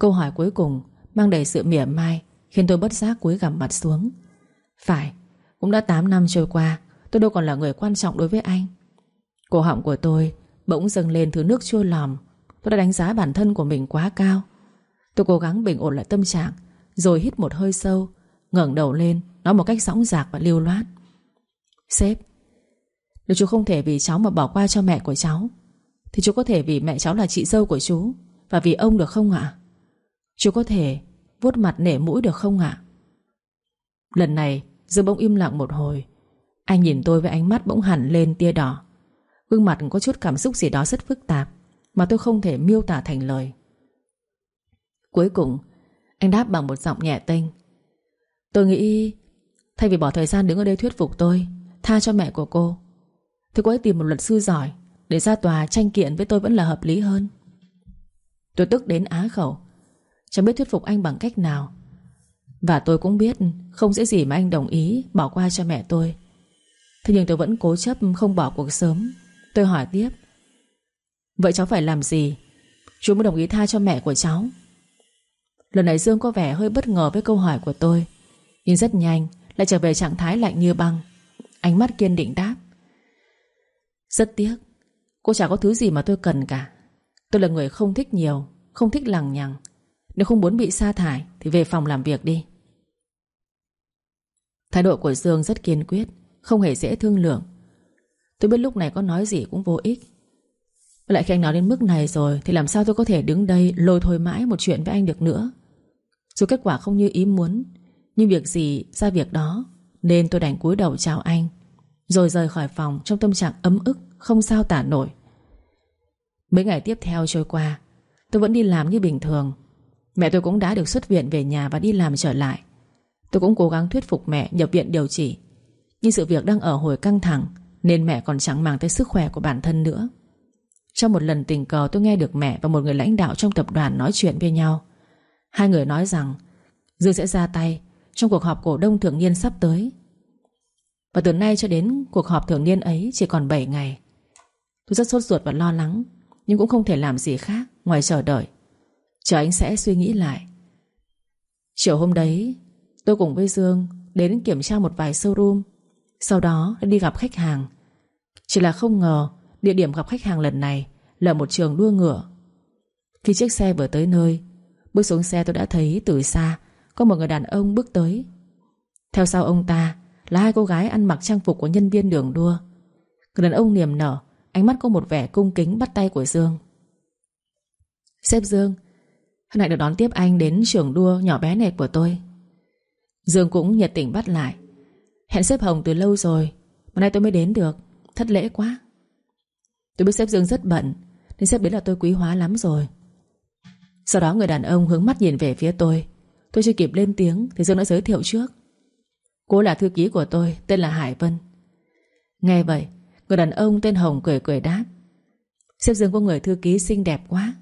Câu hỏi cuối cùng Mang đầy sự mỉa mai Khiến tôi bất giác cúi gằm mặt xuống. Phải, Cũng đã 8 năm trôi qua, Tôi đâu còn là người quan trọng đối với anh. Cổ họng của tôi Bỗng dâng lên thứ nước chua lòm. Tôi đã đánh giá bản thân của mình quá cao. Tôi cố gắng bình ổn lại tâm trạng, Rồi hít một hơi sâu, ngẩng đầu lên, Nói một cách sóng dạc và lưu loát. Sếp, Nếu chú không thể vì cháu mà bỏ qua cho mẹ của cháu, Thì chú có thể vì mẹ cháu là chị dâu của chú Và vì ông được không ạ? Chú có thể vuốt mặt nể mũi được không ạ? Lần này, Dương bỗng im lặng một hồi. Anh nhìn tôi với ánh mắt bỗng hẳn lên tia đỏ. Gương mặt có chút cảm xúc gì đó rất phức tạp, Mà tôi không thể miêu tả thành lời. Cuối cùng, Anh đáp bằng một giọng nhẹ tênh. Tôi nghĩ, Thay vì bỏ thời gian đứng ở đây thuyết phục tôi, Tha cho mẹ của cô, Thì cô ấy tìm một luật sư giỏi Để ra tòa tranh kiện với tôi vẫn là hợp lý hơn. Tôi tức đến á khẩu. Chẳng biết thuyết phục anh bằng cách nào. Và tôi cũng biết Không dễ gì mà anh đồng ý Bỏ qua cho mẹ tôi. Thế nhưng tôi vẫn cố chấp không bỏ cuộc sớm. Tôi hỏi tiếp, Vậy cháu phải làm gì? Chú mới đồng ý tha cho mẹ của cháu. Lần này Dương có vẻ hơi bất ngờ với câu hỏi của tôi, Nhưng rất nhanh Lại trở về trạng thái lạnh như băng. Ánh mắt kiên định đáp, Rất tiếc, Cô chả có thứ gì mà tôi cần cả. Tôi là người không thích nhiều, Không thích lằng nhằng. Nếu không muốn bị sa thải, Thì về phòng làm việc đi. Thái độ của Dương rất kiên quyết, Không hề dễ thương lượng. Tôi biết lúc này có nói gì cũng vô ích. Và lại khi anh nói đến mức này rồi, Thì làm sao tôi có thể đứng đây lôi thôi mãi một chuyện với anh được nữa? Dù kết quả không như ý muốn, Nhưng việc gì ra việc đó, Nên tôi đành cúi đầu chào anh, Rồi rời khỏi phòng trong tâm trạng ấm ức, Không sao tả nổi. Mấy ngày tiếp theo trôi qua, Tôi vẫn đi làm như bình thường Mẹ tôi cũng đã được xuất viện về nhà và đi làm trở lại. Tôi cũng cố gắng thuyết phục mẹ nhập viện điều trị. Nhưng sự việc đang ở hồi căng thẳng, Nên mẹ còn chẳng màng tới sức khỏe của bản thân nữa. Trong một lần tình cờ, tôi nghe được mẹ và một người lãnh đạo trong tập đoàn nói chuyện với nhau. Hai người nói rằng Dương sẽ ra tay trong cuộc họp cổ đông thường niên sắp tới. Và từ nay cho đến cuộc họp thường niên ấy chỉ còn 7 ngày. Tôi rất sốt ruột và lo lắng, Nhưng cũng không thể làm gì khác ngoài chờ đợi. Chờ anh sẽ suy nghĩ lại. Chiều hôm đấy, Tôi cùng với Dương Đến kiểm tra một vài showroom, Sau đó đi gặp khách hàng. Chỉ là không ngờ Địa điểm gặp khách hàng lần này Là một trường đua ngựa. Khi chiếc xe vừa tới nơi, Bước xuống xe tôi đã thấy từ xa Có một người đàn ông bước tới. Theo sau ông ta là hai cô gái ăn mặc trang phục của nhân viên đường đua. Người đàn ông niềm nở, Ánh mắt có một vẻ cung kính bắt tay của Dương. Sếp Dương Hân hạnh được đón tiếp anh đến trường đua nhỏ bé này của tôi. Dương cũng nhiệt tình bắt lại. Hẹn sếp Hồng từ lâu rồi, Mà nay tôi mới đến được. Thất lễ quá. Tôi biết sếp Dương rất bận, Nên sếp đến là tôi quý hóa lắm rồi. Sau đó người đàn ông hướng mắt nhìn về phía tôi. Tôi chưa kịp lên tiếng Thì Dương đã giới thiệu trước. Cô là thư ký của tôi, Tên là Hải Vân. Nghe vậy, Người đàn ông tên Hồng cười cười đáp. Sếp Dương có người thư ký xinh đẹp quá.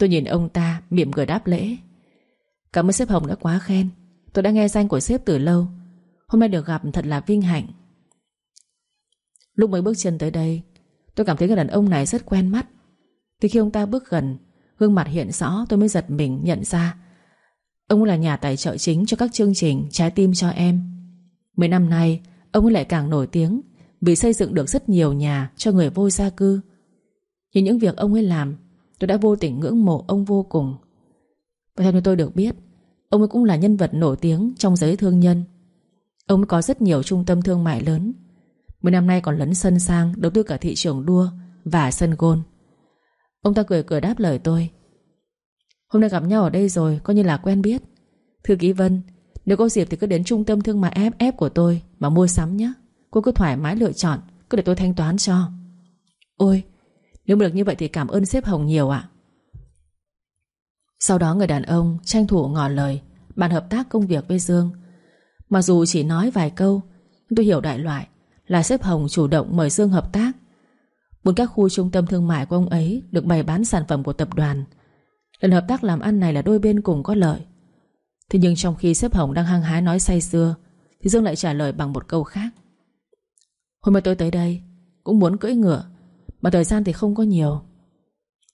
Tôi nhìn ông ta mỉm cười đáp lễ. Cảm ơn sếp Hồng đã quá khen. Tôi đã nghe danh của sếp từ lâu. Hôm nay được gặp thật là vinh hạnh. Lúc mới bước chân tới đây, Tôi cảm thấy người đàn ông này rất quen mắt. Từ khi ông ta bước gần, Gương mặt hiện rõ, tôi mới giật mình nhận ra. Ông là nhà tài trợ chính cho các chương trình Trái tim cho em. Mấy năm nay, Ông lại càng nổi tiếng Vì xây dựng được rất nhiều nhà cho người vô gia cư. Nhìn những việc ông ấy làm Tôi đã vô tình ngưỡng mộ ông vô cùng. Và theo như tôi được biết, Ông ấy cũng là nhân vật nổi tiếng trong giới thương nhân. Ông ấy có rất nhiều trung tâm thương mại lớn. Mấy năm nay còn lấn sân sang, Đầu tư cả thị trường đua Và sân gôn. Ông ta cười cười đáp lời tôi. Hôm nay gặp nhau ở đây rồi, Coi như là quen biết. Thư ký Vân, Nếu có dịp thì cứ đến trung tâm thương mại FF của tôi Mà mua sắm nhé. Cô cứ thoải mái lựa chọn, Cứ để tôi thanh toán cho. Ôi nếu mà được như vậy thì cảm ơn sếp Hồng nhiều ạ. Sau đó người đàn ông tranh thủ ngỏ lời, Bàn hợp tác công việc với Dương. Mặc dù chỉ nói vài câu Tôi hiểu đại loại Là sếp Hồng chủ động mời Dương hợp tác. Bốn các khu trung tâm thương mại của ông ấy Được bày bán sản phẩm của tập đoàn. Lần hợp tác làm ăn này là đôi bên cùng có lợi. Thế nhưng trong khi sếp Hồng đang hăng hái nói say xưa Thì Dương lại trả lời bằng một câu khác. Hôm nay tôi tới đây, Cũng muốn cưỡi ngựa mà thời gian thì không có nhiều.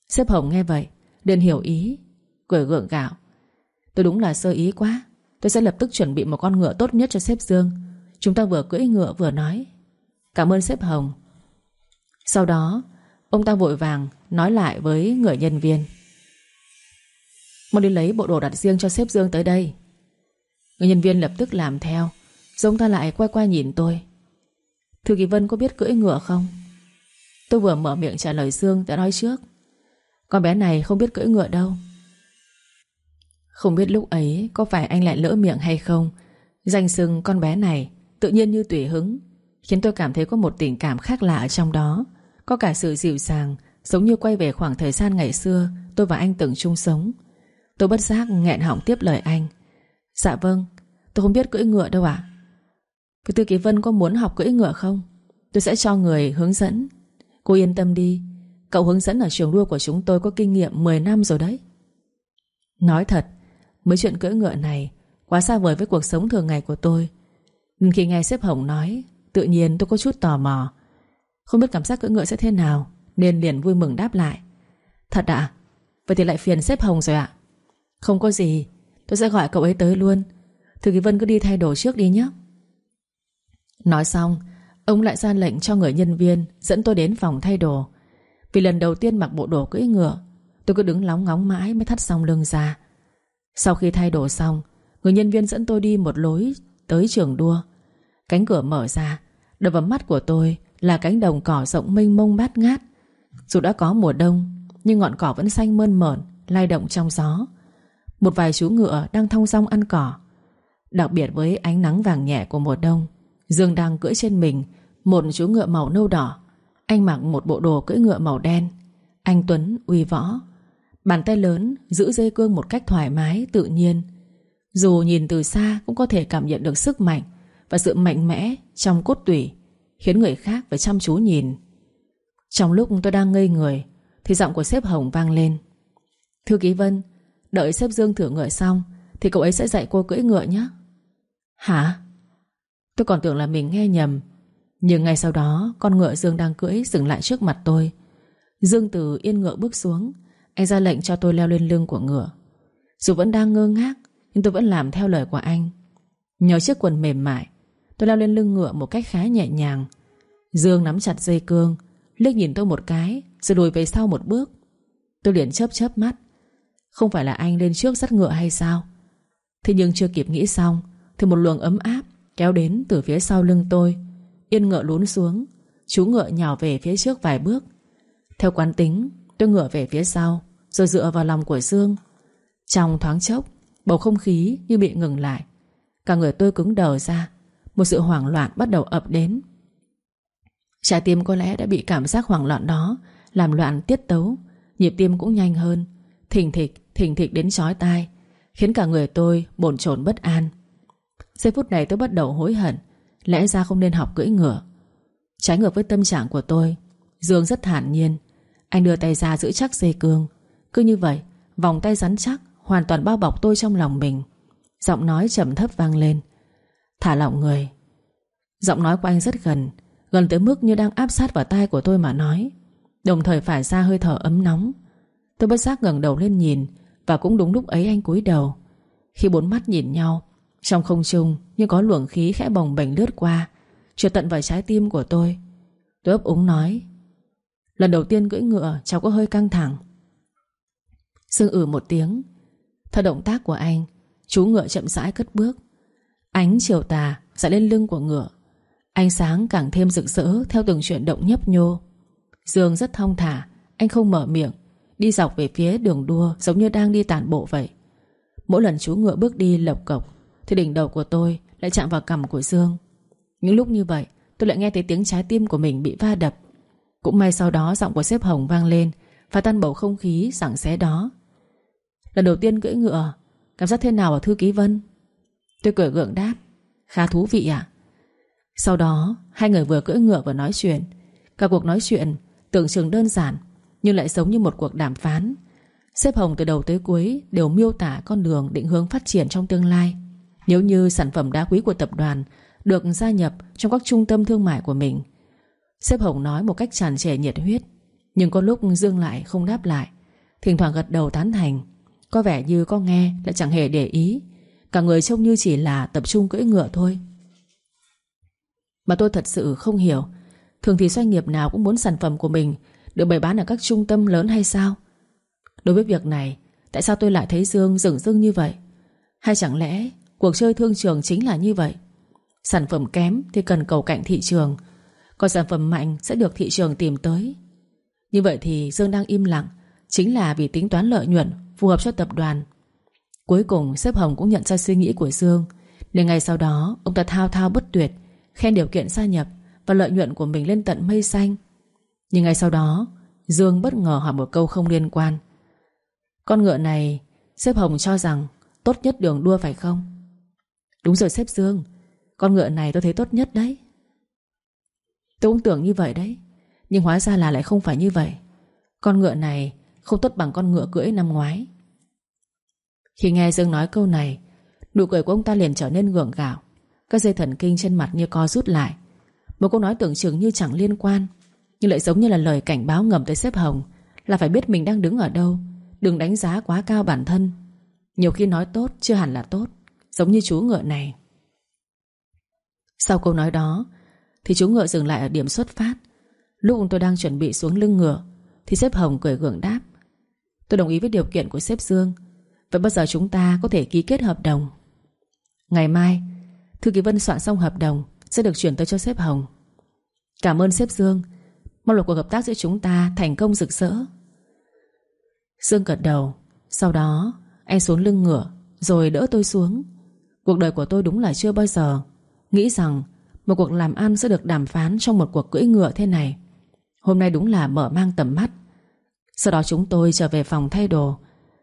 Sếp Hồng nghe vậy, liền hiểu ý, Cười gượng gạo. Tôi đúng là sơ ý quá. Tôi sẽ lập tức chuẩn bị một con ngựa tốt nhất cho sếp Dương. Chúng ta vừa cưỡi ngựa vừa nói. Cảm ơn sếp Hồng. Sau đó, Ông ta vội vàng nói lại với người nhân viên. Mau đi lấy bộ đồ đặt riêng cho sếp Dương tới đây. Người nhân viên lập tức làm theo Rồi ta lại quay qua nhìn tôi. Thư Kỳ Vân có biết cưỡi ngựa không? Tôi vừa mở miệng trả lời Dương đã nói trước. Con bé này không biết cưỡi ngựa đâu. Không biết lúc ấy Có phải anh lại lỡ miệng hay không. Danh sưng con bé này Tự nhiên như tùy hứng, Khiến tôi cảm thấy có một tình cảm khác lạ ở trong đó. Có cả sự dịu dàng, Giống như quay về khoảng thời gian ngày xưa Tôi và anh từng chung sống. Tôi bất giác nghẹn họng tiếp lời anh. Dạ vâng Tôi không biết cưỡi ngựa đâu ạ. À. Tư Kỳ Vân có muốn học cưỡi ngựa không? Tôi sẽ cho người hướng dẫn. Cô yên tâm đi. Cậu hướng dẫn ở trường đua của chúng tôi có kinh nghiệm 10 năm rồi đấy. Nói thật, Mấy chuyện cưỡi ngựa này Quá xa vời với cuộc sống thường ngày của tôi. Nhưng khi nghe sếp Hồng nói, Tự nhiên tôi có chút tò mò. Không biết cảm giác cưỡi ngựa sẽ thế nào, Nên liền vui mừng đáp lại. Thật ạ, Vậy thì lại phiền sếp Hồng rồi ạ. Không có gì, Tôi sẽ gọi cậu ấy tới luôn. Thư ký Vân cứ đi thay đồ trước đi nhé. Nói xong Ông lại ra lệnh cho người nhân viên, Dẫn tôi đến phòng thay đồ. Vì lần đầu tiên mặc bộ đồ cưỡi ngựa, Tôi cứ đứng lóng ngóng mãi mới thắt xong lưng ra. Sau khi thay đồ xong, Người nhân viên dẫn tôi đi một lối Tới trường đua. Cánh cửa mở ra, Đập vào mắt của tôi là cánh đồng cỏ rộng mênh mông bát ngát. Dù đã có mùa đông, Nhưng ngọn cỏ vẫn xanh mơn mởn, Lay động trong gió. Một vài chú ngựa đang thong dong ăn cỏ, Đặc biệt với ánh nắng vàng nhẹ của mùa đông. Dương đang cưỡi trên mình, Một chú ngựa màu nâu đỏ, Anh mặc một bộ đồ cưỡi ngựa màu đen. Anh Tuấn uy võ, Bàn tay lớn giữ dây cương một cách thoải mái, Tự nhiên. Dù nhìn từ xa cũng có thể cảm nhận được sức mạnh Và sự mạnh mẽ trong cốt tủy, Khiến người khác phải chăm chú nhìn. Trong lúc tôi đang ngây người, Thì giọng của sếp Hồng vang lên. Thư ký Vân, Đợi sếp Dương thử ngựa xong Thì cậu ấy sẽ dạy cô cưỡi ngựa nhé. Hả? Tôi còn tưởng là mình nghe nhầm. Nhưng ngay sau đó, Con ngựa Dương đang cưỡi dừng lại trước mặt tôi. Dương từ yên ngựa bước xuống, Anh ra lệnh cho tôi leo lên lưng của ngựa. Dù vẫn đang ngơ ngác, Nhưng tôi vẫn làm theo lời của anh. Nhờ chiếc quần mềm mại, Tôi leo lên lưng ngựa một cách khá nhẹ nhàng. Dương nắm chặt dây cương, liếc nhìn tôi một cái, Rồi lùi về sau một bước. Tôi liền chớp chớp mắt. Không phải là anh lên trước dắt ngựa hay sao? Thế nhưng chưa kịp nghĩ xong, Thì một luồng ấm áp kéo đến từ phía sau lưng tôi. Yên ngựa lún xuống, Chú ngựa nhào về phía trước vài bước. Theo quán tính, Tôi ngựa về phía sau, Rồi dựa vào lòng của Dương. Trong thoáng chốc, Bầu không khí như bị ngừng lại. Cả người tôi cứng đờ ra, Một sự hoảng loạn bắt đầu ập đến. Trái tim có lẽ đã bị cảm giác hoảng loạn đó Làm loạn tiết tấu, Nhịp tim cũng nhanh hơn, Thình thịch thình thịch đến chói tai, Khiến cả người tôi bồn chồn bất an. Giây phút này tôi bắt đầu hối hận. Lẽ ra không nên học cưỡi ngựa. Trái ngược với tâm trạng của tôi, Dương rất thản nhiên. Anh đưa tay ra giữ chắc dây cương. Cứ như vậy, Vòng tay rắn chắc Hoàn toàn bao bọc tôi trong lòng mình. Giọng nói trầm thấp vang lên. Thả lỏng người. Giọng nói của anh rất gần Gần tới mức như đang áp sát vào tai của tôi mà nói. Đồng thời phải ra hơi thở ấm nóng. Tôi bất giác ngẩng đầu lên nhìn, Và cũng đúng lúc ấy anh cúi đầu. Khi bốn mắt nhìn nhau trong không trung, như có luồng khí khẽ bồng bềnh lướt qua Trượt tận vào trái tim của tôi. Tôi ấp úng nói, Lần đầu tiên cưỡi ngựa, cháu có hơi căng thẳng. Sương ử một tiếng. Theo động tác của anh, Chú ngựa chậm rãi cất bước. Ánh chiều tà dậy lên lưng của ngựa. Ánh sáng càng thêm rực rỡ Theo từng chuyển động nhấp nhô. Dương rất thong thả, Anh không mở miệng, Đi dọc về phía đường đua giống như đang đi tản bộ vậy. Mỗi lần chú ngựa bước đi lộc cộc thì đỉnh đầu của tôi lại chạm vào cằm của Dương. Những lúc như vậy, Tôi lại nghe thấy tiếng trái tim của mình bị va đập. Cũng may sau đó giọng của sếp Hồng vang lên Và tan bầu không khí sảng xé đó. Lần đầu tiên cưỡi ngựa, Cảm giác thế nào ở Thư Ký Vân? Tôi cười gượng đáp, Khá thú vị ạ. Sau đó, hai người vừa cưỡi ngựa vừa nói chuyện. Cả cuộc nói chuyện tưởng chừng đơn giản, Nhưng lại giống như một cuộc đàm phán. Sếp Hồng từ đầu tới cuối Đều miêu tả con đường định hướng phát triển trong tương lai. Nếu như sản phẩm đá quý của tập đoàn Được gia nhập trong các trung tâm thương mại của mình, Sếp Hồng nói một cách tràn trề nhiệt huyết, Nhưng có lúc Dương lại không đáp lại, Thỉnh thoảng gật đầu tán thành. Có vẻ như có nghe lại chẳng hề để ý, Cả người trông như chỉ là tập trung cưỡi ngựa thôi. Mà tôi thật sự không hiểu, Thường thì doanh nghiệp nào cũng muốn sản phẩm của mình Được bày bán ở các trung tâm lớn hay sao? Đối với việc này, Tại sao tôi lại thấy Dương rừng rưng như vậy? Hay chẳng lẽ Cuộc chơi thương trường chính là như vậy. Sản phẩm kém thì cần cầu cạnh thị trường. Còn sản phẩm mạnh sẽ được thị trường tìm tới. Như vậy thì Dương đang im lặng, Chính là vì tính toán lợi nhuận, Phù hợp cho tập đoàn. Cuối cùng, sếp Hồng cũng nhận ra suy nghĩ của Dương, Nên ngày sau đó, ông ta thao thao bất tuyệt, Khen điều kiện gia nhập Và lợi nhuận của mình lên tận mây xanh. Nhưng ngày sau đó, Dương bất ngờ hỏi một câu không liên quan. Con ngựa này, Sếp Hồng cho rằng Tốt nhất đường đua phải không? Đúng rồi sếp Dương, Con ngựa này tôi thấy tốt nhất đấy. Tôi cũng tưởng như vậy đấy, Nhưng hóa ra là lại không phải như vậy. Con ngựa này không tốt bằng con ngựa cưỡi năm ngoái. Khi nghe Dương nói câu này, Nụ cười của ông ta liền trở nên gượng gạo. Các dây thần kinh trên mặt như co rút lại. Một câu nói tưởng chừng như chẳng liên quan, Nhưng lại giống như là lời cảnh báo ngầm tới sếp Hồng Là phải biết mình đang đứng ở đâu, Đừng đánh giá quá cao bản thân. Nhiều khi nói tốt chưa hẳn là tốt. Giống như chú ngựa này. Sau câu nói đó, Thì chú ngựa dừng lại ở điểm xuất phát. Lúc tôi đang chuẩn bị xuống lưng ngựa, Thì sếp Hồng cười gượng đáp. Tôi đồng ý với điều kiện của sếp Dương Vậy bao giờ chúng ta có thể ký kết hợp đồng. Ngày mai, Thư ký Vân soạn xong hợp đồng, Sẽ được chuyển tới cho sếp Hồng. Cảm ơn sếp Dương, Mong là cuộc hợp tác giữa chúng ta thành công rực rỡ. Dương gật đầu, Sau đó, anh xuống lưng ngựa, Rồi đỡ tôi xuống. Cuộc đời của tôi đúng là chưa bao giờ. Nghĩ rằng một cuộc làm ăn sẽ được đàm phán Trong một cuộc cưỡi ngựa thế này. Hôm nay đúng là mở mang tầm mắt. Sau đó chúng tôi trở về phòng thay đồ.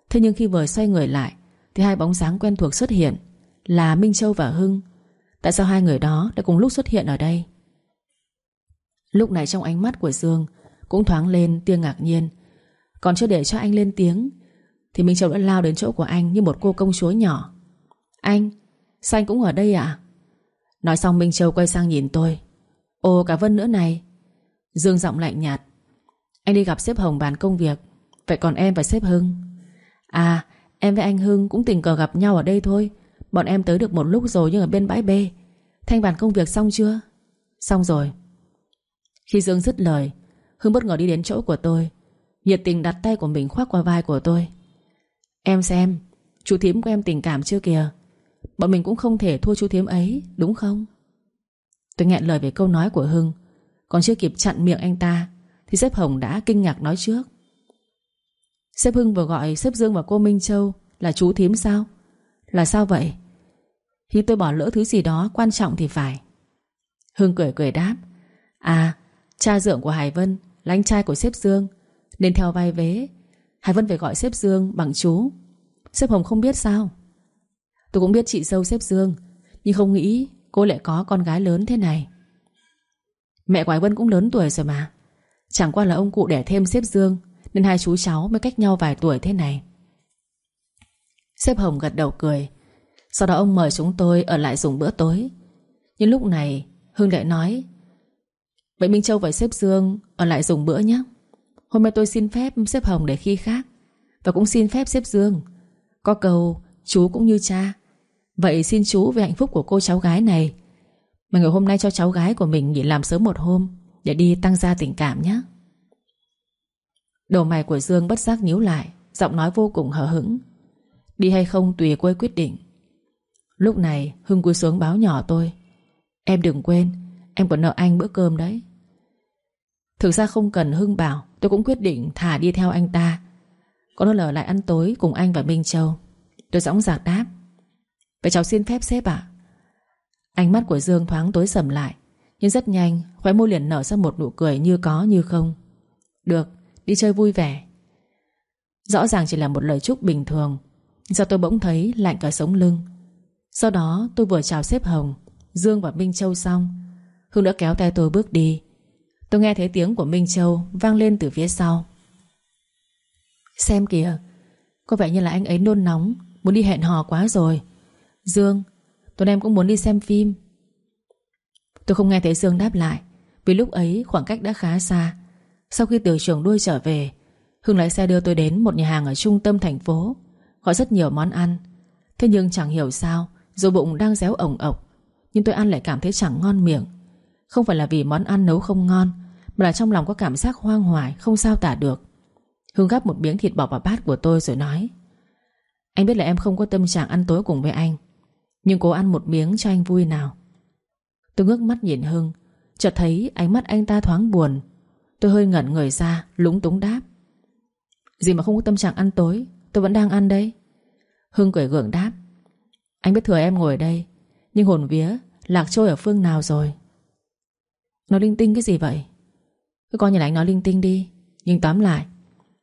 Thế nhưng khi vừa xoay người lại Thì hai bóng dáng quen thuộc xuất hiện Là Minh Châu và Hưng. Tại sao hai người đó đã cùng lúc xuất hiện ở đây? Lúc này trong ánh mắt của Dương Cũng thoáng lên tia ngạc nhiên. Còn chưa để cho anh lên tiếng Thì Minh Châu đã lao đến chỗ của anh Như một cô công chúa nhỏ. Anh, sao anh cũng ở đây ạ. Nói xong Minh Châu quay sang nhìn tôi. Ồ cả Vân nữa này. Dương giọng lạnh nhạt. Anh đi gặp sếp Hồng bàn công việc. Vậy còn em và sếp Hưng? À em với anh Hưng cũng tình cờ gặp nhau ở đây thôi. Bọn em tới được một lúc rồi nhưng ở bên bãi B. Thanh bàn công việc xong chưa? Xong rồi. Khi Dương dứt lời, Hưng bất ngờ đi đến chỗ của tôi. Nhiệt tình đặt tay của mình khoác qua vai của tôi. Em xem, Chú thím của em tình cảm chưa kìa? Bọn mình cũng không thể thua chú thím ấy, Đúng không? Tôi nghẹn lời về câu nói của Hưng. Còn chưa kịp chặn miệng anh ta, Thì sếp Hồng đã kinh ngạc nói trước. Sếp Hưng vừa gọi sếp Dương và cô Minh Châu Là chú thím sao? Là sao vậy? Khi tôi bỏ lỡ thứ gì đó quan trọng thì phải. Hưng cười cười đáp. À cha dượng của Hải Vân Là anh trai của sếp Dương, Nên theo vai vế, Hải Vân phải gọi sếp Dương bằng chú. Sếp Hồng không biết sao. Tôi cũng biết chị dâu xếp Dương Nhưng không nghĩ cô lại có con gái lớn thế này. Mẹ của Vân cũng lớn tuổi rồi mà. Chẳng qua là ông cụ đẻ thêm xếp Dương nên hai chú cháu mới cách nhau vài tuổi thế này. Xếp Hồng gật đầu cười. Sau đó ông mời chúng tôi ở lại dùng bữa tối. Nhưng lúc này, Hưng lại nói, Vậy Minh Châu và xếp Dương Ở lại dùng bữa nhé. Hôm nay tôi xin phép xếp Hồng để khi khác, Và cũng xin phép xếp Dương Có câu, chú cũng như cha Vậy xin chú về hạnh phúc của cô cháu gái này. Mà ngày hôm nay cho cháu gái của mình nghỉ làm sớm một hôm, Để đi tăng gia tình cảm nhé. Đầu mày của Dương bất giác nhíu lại, Giọng nói vô cùng hờ hững. Đi hay không tùy cô ấy quyết định. Lúc này, Hưng cúi xuống báo nhỏ tôi. Em đừng quên, Em còn nợ anh bữa cơm đấy. Thực ra không cần Hưng bảo, Tôi cũng quyết định thả đi theo anh ta. Có nó lờ lại ăn tối cùng anh và Minh Châu. Tôi dõng dạc đáp. Vậy cháu xin phép sếp ạ. Ánh mắt của Dương thoáng tối sầm lại Nhưng rất nhanh Khóe môi liền nở ra một nụ cười như có như không. Được, đi chơi vui vẻ. Rõ ràng chỉ là một lời chúc bình thường Sao tôi bỗng thấy lạnh cả sống lưng. Sau đó tôi vừa chào xếp Hồng Dương và Minh Châu xong. Hương đã kéo tay tôi bước đi. Tôi nghe thấy tiếng của Minh Châu Vang lên từ phía sau. Xem kìa Có vẻ như là anh ấy nôn nóng Muốn đi hẹn hò quá rồi. Dương, Tuần em cũng muốn đi xem phim. Tôi không nghe thấy Dương đáp lại, Vì lúc ấy khoảng cách đã khá xa. Sau khi từ trường đuôi trở về, Hưng lái xe đưa tôi đến một nhà hàng ở trung tâm thành phố Gọi rất nhiều món ăn. Thế nhưng chẳng hiểu sao, Dù bụng đang réo ổng ộc, Nhưng tôi ăn lại cảm thấy chẳng ngon miệng. Không phải là vì món ăn nấu không ngon, Mà là trong lòng có cảm giác hoang hoài, Không sao tả được. Hưng gắp một miếng thịt bò vào bát của tôi rồi nói, Anh biết là em không có tâm trạng ăn tối cùng với anh nhưng cố ăn một miếng cho anh vui nào. Tôi ngước mắt nhìn Hưng, Chợt thấy ánh mắt anh ta thoáng buồn. Tôi hơi ngẩn người ra, Lúng túng đáp. Gì mà không có tâm trạng ăn tối, Tôi vẫn đang ăn đây. Hưng cười gượng đáp. Anh biết thừa em ngồi ở đây, Nhưng hồn vía, lạc trôi ở phương nào rồi? Nói linh tinh cái gì vậy? Cứ coi như là anh nói linh tinh đi, Nhưng tóm lại,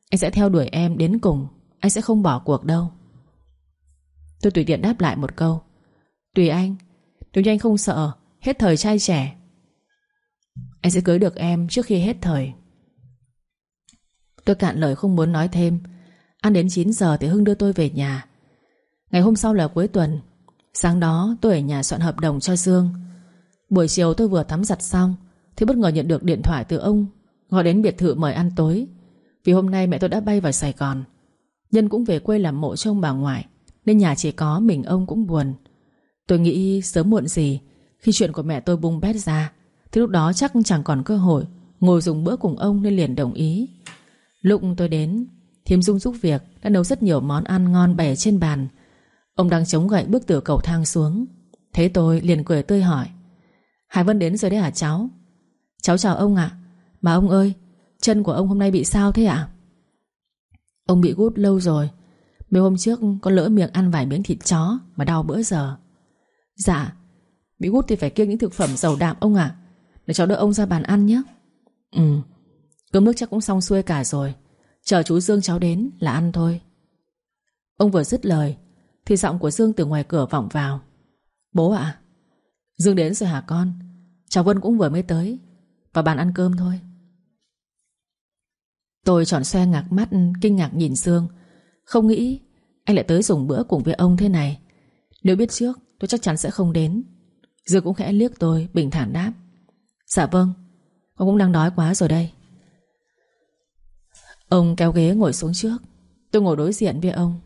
Anh sẽ theo đuổi em đến cùng, Anh sẽ không bỏ cuộc đâu. Tôi tùy tiện đáp lại một câu. Tùy anh Nếu như anh không sợ, Hết thời trai trẻ. Anh sẽ cưới được em trước khi hết thời. Tôi cạn lời không muốn nói thêm. Ăn đến 9 giờ thì Hưng đưa tôi về nhà. Ngày hôm sau là cuối tuần. Sáng đó, tôi ở nhà soạn hợp đồng cho Dương. Buổi chiều tôi vừa tắm giặt xong, Thì bất ngờ nhận được điện thoại từ ông, Gọi đến biệt thự mời ăn tối. Vì hôm nay mẹ tôi đã bay vào Sài Gòn. Nhân cũng về quê làm mộ cho ông bà ngoại, Nên nhà chỉ có mình ông cũng buồn. Tôi nghĩ sớm muộn gì, Khi chuyện của mẹ tôi bung bét ra, Thì lúc đó chắc chẳng còn cơ hội Ngồi dùng bữa cùng ông nên liền đồng ý. Lúc tôi đến Thiếm Dung giúp việc, Đã nấu rất nhiều món ăn ngon bày trên bàn. Ông đang chống gậy bước từ cầu thang xuống. Thấy tôi liền cười tươi hỏi, Hải Vân đến rồi đấy hả cháu? Cháu chào ông ạ. Mà ông ơi, Chân của ông hôm nay bị sao thế ạ? Ông bị gút lâu rồi. Mấy hôm trước con lỡ miệng ăn vài miếng thịt chó Mà đau bữa giờ. Dạ. Bị gút thì phải kiêng những thực phẩm giàu đạm, ông ạ. Để cháu đỡ ông ra bàn ăn nhé. Ừ. Cơm nước chắc cũng xong xuôi cả rồi. Chờ chú Dương cháu đến là ăn thôi. Ông vừa dứt lời, Thì giọng của Dương từ ngoài cửa vọng vào. Bố ạ. Dương đến rồi hả con? Cháu Vân cũng vừa mới tới. Và bàn ăn cơm thôi. Tôi tròn xoe ngạc mắt, Kinh ngạc nhìn Dương. Không nghĩ anh lại tới dùng bữa cùng với ông thế này. Nếu biết trước tôi chắc chắn sẽ không đến. Dương cũng khẽ liếc tôi, Bình thản đáp. Dạ vâng Con cũng đang đói quá rồi đây. Ông kéo ghế ngồi xuống trước. Tôi ngồi đối diện với ông.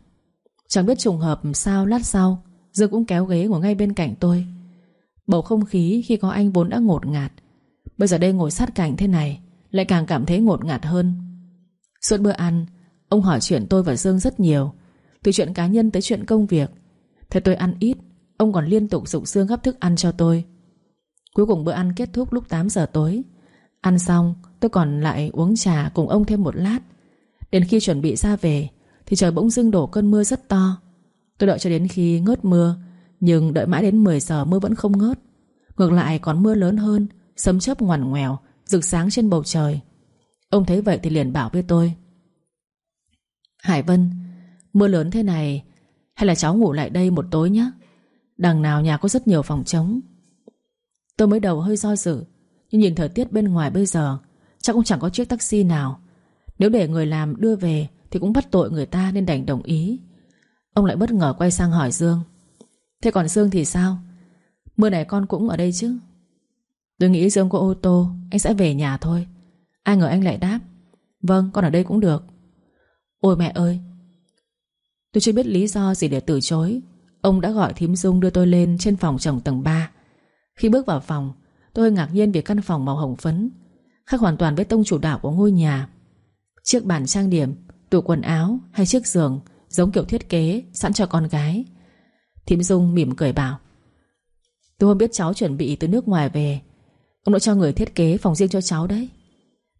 Chẳng biết trùng hợp sao lát sau Dương cũng kéo ghế ngồi ngay bên cạnh tôi. Bầu không khí khi có anh vốn đã ngột ngạt. Bây giờ đây ngồi sát cạnh thế này, Lại càng cảm thấy ngột ngạt hơn. Suốt bữa ăn, Ông hỏi chuyện tôi và Dương rất nhiều, Từ chuyện cá nhân tới chuyện công việc. Thế tôi ăn ít Ông còn liên tục dục xương gấp thức ăn cho tôi. Cuối cùng bữa ăn kết thúc lúc 8 giờ tối. Ăn xong, tôi còn lại uống trà cùng ông thêm một lát. Đến khi chuẩn bị ra về, Thì trời bỗng dưng đổ cơn mưa rất to. Tôi đợi cho đến khi ngớt mưa, Nhưng đợi mãi đến 10 giờ mưa vẫn không ngớt. Ngược lại còn mưa lớn hơn, Sấm chớp ngoằn ngoèo, Rực sáng trên bầu trời. Ông thấy vậy thì liền bảo với tôi. Hải Vân, Mưa lớn thế này, Hay là cháu ngủ lại đây một tối nhé Đằng nào nhà có rất nhiều phòng trống. Tôi mới đầu hơi do dự, Nhưng nhìn thời tiết bên ngoài bây giờ, Chắc cũng chẳng có chiếc taxi nào. Nếu để người làm đưa về Thì cũng bắt tội người ta nên đành đồng ý. Ông lại bất ngờ quay sang hỏi Dương. Thế còn Dương thì sao? Mưa này con cũng ở đây chứ? Tôi nghĩ Dương có ô tô, Anh sẽ về nhà thôi. Ai ngờ anh lại đáp. Vâng con ở đây cũng được. Ôi mẹ ơi, Tôi chưa biết lý do gì để từ chối. Ông đã gọi thím Dung đưa tôi lên Trên phòng chồng tầng 3 Khi bước vào phòng, Tôi ngạc nhiên vì căn phòng màu hồng phấn. Khác hoàn toàn với tông chủ đạo của ngôi nhà. Chiếc bàn trang điểm, Tủ quần áo hay chiếc giường Giống kiểu thiết kế sẵn cho con gái. Thím Dung mỉm cười bảo, Tôi không biết cháu chuẩn bị từ nước ngoài về. Ông đã cho người thiết kế phòng riêng cho cháu đấy.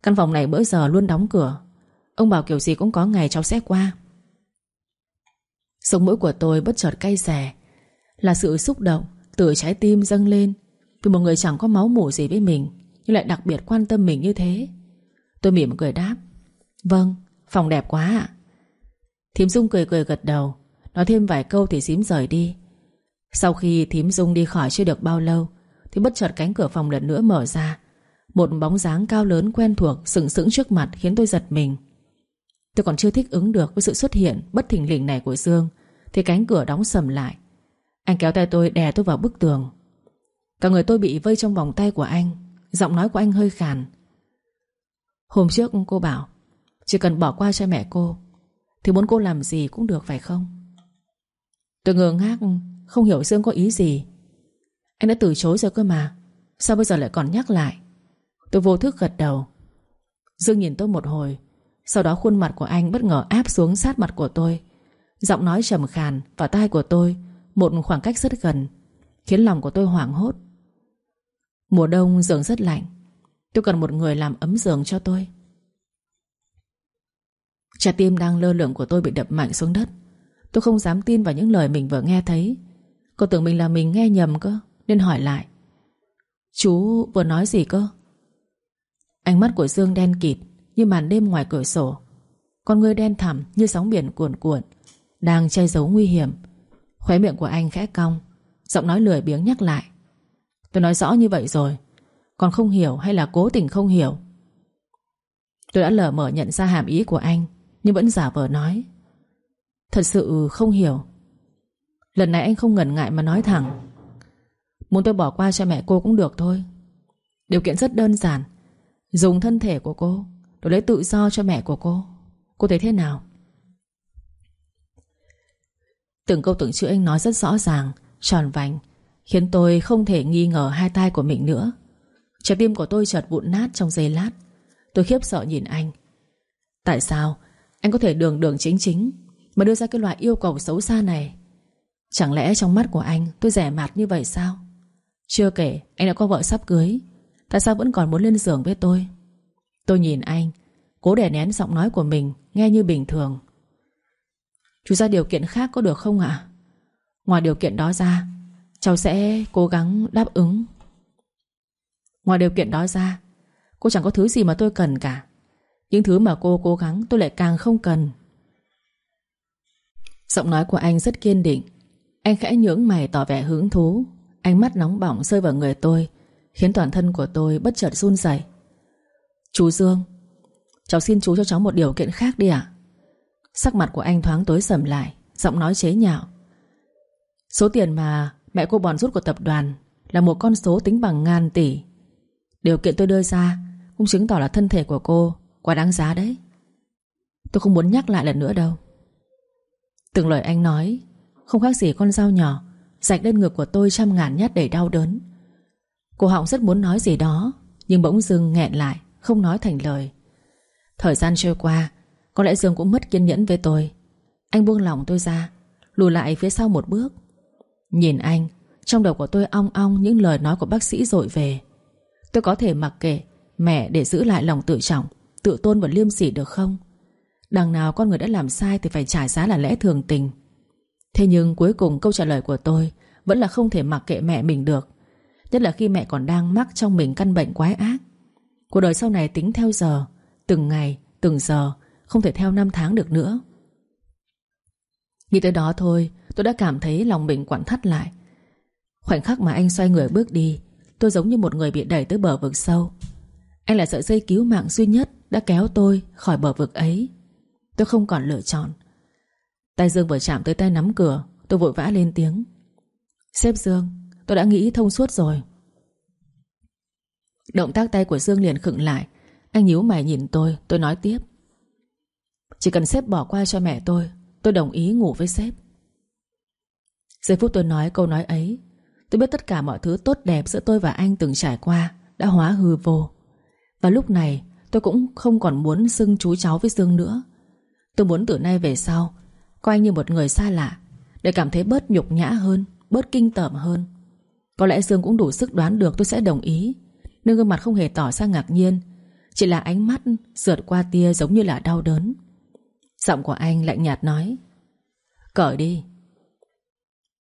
Căn phòng này bữa giờ luôn đóng cửa. Ông bảo kiểu gì cũng có ngày cháu sẽ qua. Sống mũi của tôi bất chợt cay xè. Là sự xúc động Từ trái tim dâng lên. Vì một người chẳng có máu mủ gì với mình Nhưng lại đặc biệt quan tâm mình như thế. Tôi mỉm cười đáp Vâng, phòng đẹp quá ạ. Thím Dung cười cười gật đầu Nói thêm vài câu thì xím rời đi. Sau khi thím Dung đi khỏi chưa được bao lâu Thì bất chợt cánh cửa phòng lần nữa mở ra. Một bóng dáng cao lớn quen thuộc Sừng sững trước mặt khiến tôi giật mình. Tôi còn chưa thích ứng được với sự xuất hiện Bất thình lình này của Dương. Thì cánh cửa đóng sầm lại. Anh kéo tay tôi đè tôi vào bức tường. Cả người tôi bị vây trong vòng tay của anh. Giọng nói của anh hơi khàn. Hôm trước cô bảo, Chỉ cần bỏ qua cho mẹ cô, Thì muốn cô làm gì cũng được, phải không? Tôi ngơ ngác, Không hiểu Dương có ý gì. Anh đã từ chối rồi cơ mà. Sao bây giờ lại còn nhắc lại? Tôi vô thức gật đầu. Dương nhìn tôi một hồi. Sau đó khuôn mặt của anh bất ngờ áp xuống sát mặt của tôi. Giọng nói trầm khàn Vào tai của tôi, Một khoảng cách rất gần, Khiến lòng của tôi hoảng hốt. Mùa đông giường rất lạnh, Tôi cần một người làm ấm giường cho tôi. Trái tim đang lơ lửng của tôi bị đập mạnh xuống đất. Tôi không dám tin vào những lời mình vừa nghe thấy. Cô tưởng mình là mình nghe nhầm cơ, Nên hỏi lại. Chú vừa nói gì cơ? Ánh mắt của Dương đen kịt Như màn đêm ngoài cửa sổ. Con người đen thẳm như sóng biển cuồn cuộn. Đang che giấu nguy hiểm. Khóe miệng của anh khẽ cong, Giọng nói lười biếng nhắc lại. Tôi nói rõ như vậy rồi, Còn không hiểu hay là cố tình không hiểu? Tôi đã lờ mở nhận ra hàm ý của anh, Nhưng vẫn giả vờ nói. Thật sự không hiểu. Lần này anh không ngần ngại mà nói thẳng. Muốn tôi bỏ qua cho mẹ cô cũng được thôi. Điều kiện rất đơn giản. Dùng thân thể của cô Để lấy tự do cho mẹ của cô. Cô thấy thế nào? Từng câu từng chữ anh nói rất rõ ràng, Tròn vành, Khiến tôi không thể nghi ngờ hai tay của mình nữa. Trái tim của tôi chợt vụn nát trong giây lát. Tôi khiếp sợ nhìn anh. Tại sao? Anh có thể đường đường chính chính Mà đưa ra cái loại yêu cầu xấu xa này? Chẳng lẽ trong mắt của anh Tôi rẻ mạt như vậy sao? Chưa kể, anh đã có vợ sắp cưới. Tại sao vẫn còn muốn lên giường với tôi? Tôi nhìn anh, Cố đè nén giọng nói của mình, Nghe như bình thường. Chú ra điều kiện khác có được không ạ? Ngoài điều kiện đó ra, Cháu sẽ cố gắng đáp ứng. Ngoài điều kiện đó ra, Cô chẳng có thứ gì mà tôi cần cả. Những thứ mà cô cố gắng tôi lại càng không cần. Giọng nói của anh rất kiên định. Anh khẽ nhướng mày tỏ vẻ hứng thú. Ánh mắt nóng bỏng rơi vào người tôi, Khiến toàn thân của tôi bất chợt run rẩy. Chú Dương, Cháu xin chú cho cháu một điều kiện khác đi ạ. Sắc mặt của anh thoáng tối sầm lại, Giọng nói chế nhạo. Số tiền mà mẹ cô bòn rút của tập đoàn Là một con số tính bằng ngàn tỷ. Điều kiện tôi đưa ra Cũng chứng tỏ là thân thể của cô Quá đáng giá đấy. Tôi không muốn nhắc lại lần nữa đâu. Từng lời anh nói, Không khác gì con dao nhỏ Rạch lên ngực của tôi trăm ngàn nhát đầy đau đớn. Cô Họng rất muốn nói gì đó, Nhưng bỗng dưng nghẹn lại, Không nói thành lời. Thời gian trôi qua có lẽ Dương cũng mất kiên nhẫn với tôi. Anh buông lòng tôi ra Lùi lại phía sau một bước. Nhìn anh Trong đầu của tôi ong ong những lời nói của bác sĩ dội về. Tôi có thể mặc kệ Mẹ để giữ lại lòng tự trọng Tự tôn và liêm sỉ được không? Đằng nào con người đã làm sai Thì phải trả giá là lẽ thường tình. Thế nhưng cuối cùng câu trả lời của tôi Vẫn là không thể mặc kệ mẹ mình được Nhất là khi mẹ còn đang mắc trong mình căn bệnh quái ác. Cuộc đời sau này tính theo giờ Từng ngày, từng giờ không thể theo năm tháng được nữa. Nghĩ tới đó thôi, Tôi đã cảm thấy lòng mình quặn thắt lại. Khoảnh khắc mà anh xoay người bước đi, Tôi giống như một người bị đẩy tới bờ vực sâu. Anh là sợi dây cứu mạng duy nhất Đã kéo tôi khỏi bờ vực ấy. Tôi không còn lựa chọn. Tay Dương vừa chạm tới tay nắm cửa, Tôi vội vã lên tiếng. Sếp Dương, Tôi đã nghĩ thông suốt rồi. Động tác tay của Dương liền khựng lại. Anh nhíu mày nhìn tôi Tôi nói tiếp. Chỉ cần sếp bỏ qua cho mẹ tôi Tôi đồng ý ngủ với sếp. Giây phút tôi nói câu nói ấy, Tôi biết tất cả mọi thứ tốt đẹp giữa tôi và anh từng trải qua Đã hóa hư vô. Và lúc này, Tôi cũng không còn muốn xưng chú cháu với Dương nữa. Tôi muốn từ nay về sau, Coi anh như một người xa lạ, Để cảm thấy bớt nhục nhã hơn, Bớt kinh tởm hơn. Có lẽ Dương cũng đủ sức đoán được tôi sẽ đồng ý, Nhưng gương mặt không hề tỏ ra ngạc nhiên, Chỉ là ánh mắt sượt qua tia giống như là đau đớn. Giọng của anh lạnh nhạt nói. Cởi đi.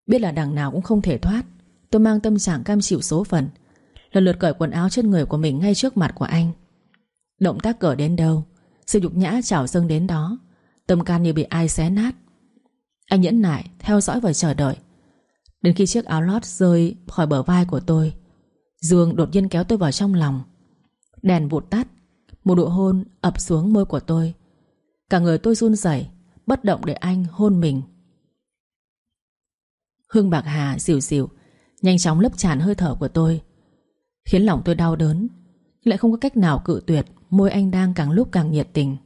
Biết là đằng nào cũng không thể thoát. Tôi mang tâm trạng cam chịu số phận. Lần lượt cởi quần áo trên người của mình Ngay trước mặt của anh. Động tác cởi đến đâu? Sự nhục nhã trào dâng đến đó. Tâm can như bị ai xé nát. Anh nhẫn nại, theo dõi và chờ đợi. Đến khi chiếc áo lót rơi khỏi bờ vai của tôi, Dương đột nhiên kéo tôi vào trong lòng. Đèn vụt tắt. Một nụ hôn ập xuống môi của tôi. Cả người tôi run rẩy, Bất động để anh hôn mình. Hương bạc hà dịu dịu, Nhanh chóng lấp tràn hơi thở của tôi. Khiến lòng tôi đau đớn Lại không có cách nào cự tuyệt, Môi anh đang càng lúc càng nhiệt tình.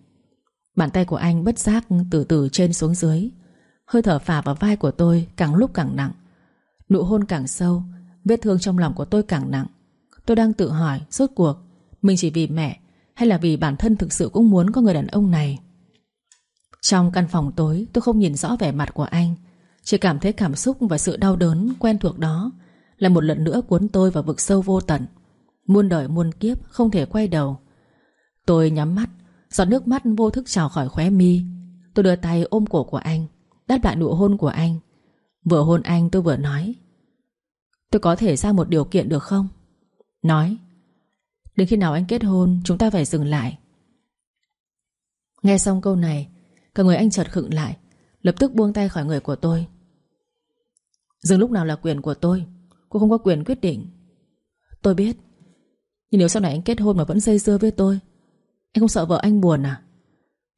Bàn tay của anh bất giác từ từ trên xuống dưới, Hơi thở phả vào vai của tôi Càng lúc càng nặng. Nụ hôn càng sâu, Vết thương trong lòng của tôi càng nặng. Tôi đang tự hỏi, Rốt cuộc Mình chỉ vì mẹ Hay là vì bản thân thực sự cũng muốn có người đàn ông này? Trong căn phòng tối, Tôi không nhìn rõ vẻ mặt của anh. Chỉ cảm thấy cảm xúc và sự đau đớn quen thuộc đó Là một lần nữa cuốn tôi vào vực sâu vô tận. Muôn đời muôn kiếp Không thể quay đầu. Tôi nhắm mắt, Giọt nước mắt vô thức trào khỏi khóe mi. Tôi đưa tay ôm cổ của anh, Đáp lại nụ hôn của anh. Vừa hôn anh tôi vừa nói, Tôi có thể ra một điều kiện được không? Nói, Đến khi nào anh kết hôn, Chúng ta phải dừng lại. Nghe xong câu này Cả người anh chợt khựng lại, Lập tức buông tay khỏi người của tôi. Dừng lúc nào là quyền của tôi, Cô không có quyền quyết định. Tôi biết, Nhưng nếu sau này anh kết hôn mà vẫn dây dưa với tôi, Anh không sợ vợ anh buồn à?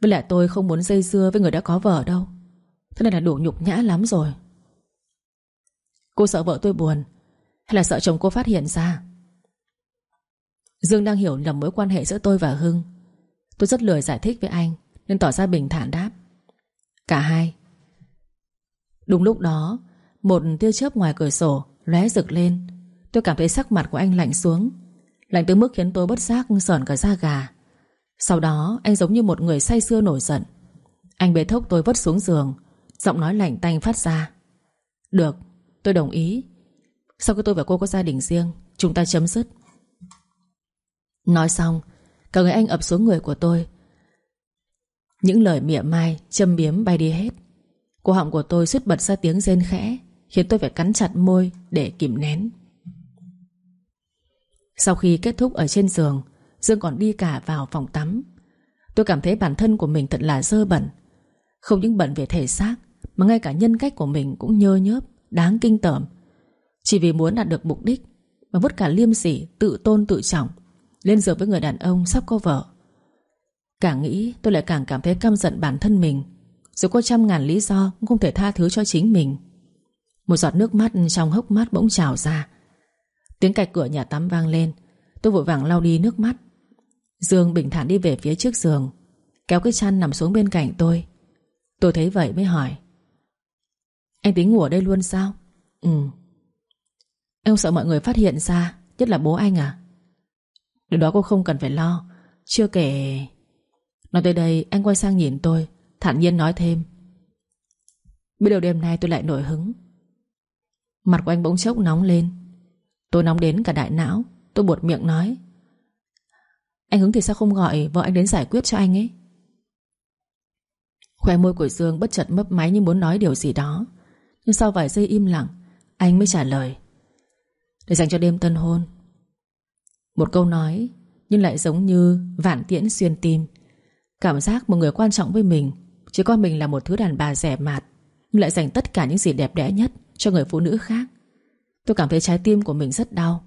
Với lại tôi không muốn dây dưa với người đã có vợ đâu. Thế này là đủ nhục nhã lắm rồi. Cô sợ vợ tôi buồn Hay là sợ chồng cô phát hiện ra? Dương đang hiểu lầm mối quan hệ giữa tôi và Hưng. Tôi rất lười giải thích với anh. Nên tỏ ra bình thản đáp. Cả hai. Đúng lúc đó, Một tia chớp ngoài cửa sổ lóe rực lên. Tôi cảm thấy sắc mặt của anh lạnh xuống. Lạnh tới mức khiến tôi bất giác sờn cả da gà. Sau đó, anh giống như một người say sưa nổi giận. Anh bế thốc tôi vất xuống giường. Giọng nói lạnh tanh phát ra. Được, Tôi đồng ý. Sau khi tôi và cô có gia đình riêng, Chúng ta chấm dứt. Nói xong, Cả người anh ập xuống người của tôi những lời mỉa mai Châm biếm bay đi hết. Cô họng của tôi suýt bật ra tiếng rên khẽ Khiến tôi phải cắn chặt môi để kìm nén. Sau khi kết thúc ở trên giường Dương còn đi cả vào phòng tắm. Tôi cảm thấy bản thân của mình thật là dơ bẩn. Không những bẩn về thể xác Mà ngay cả nhân cách của mình cũng nhơ nhớp Đáng kinh tởm. Chỉ vì muốn đạt được mục đích Mà vứt cả liêm sỉ, tự tôn tự trọng Lên giường với người đàn ông sắp có vợ. Càng nghĩ, tôi lại càng cảm thấy căm giận bản thân mình. Dù có trăm ngàn lý do, Cũng không thể tha thứ cho chính mình. Một giọt nước mắt trong hốc mắt bỗng trào ra. Tiếng cạch cửa nhà tắm vang lên. Tôi vội vàng lau đi nước mắt. Dương bình thản đi về phía trước giường, Kéo cái chăn nằm xuống bên cạnh tôi. Tôi thấy vậy mới hỏi, anh tính ngủ ở đây luôn sao? Ừ. Em sợ mọi người phát hiện ra, Nhất là bố anh à? Điều đó cô không cần phải lo, Chưa kể Nói tới đây, anh quay sang nhìn tôi, Thản nhiên nói thêm. Biết đâu đêm nay tôi lại nổi hứng. Mặt của anh bỗng chốc nóng lên. Tôi nóng đến cả đại não, Tôi buột miệng nói. Anh hứng thì sao không gọi vợ anh đến giải quyết cho anh ấy? Khoe môi của Dương bất chợt mấp máy như muốn nói điều gì đó. Nhưng sau vài giây im lặng, Anh mới trả lời. Để dành cho đêm tân hôn. Một câu nói, Nhưng lại giống như vạn tiễn xuyên tim. Cảm giác một người quan trọng với mình Chỉ coi mình là một thứ đàn bà rẻ mạt Nhưng lại dành tất cả những gì đẹp đẽ nhất Cho người phụ nữ khác. Tôi cảm thấy trái tim của mình rất đau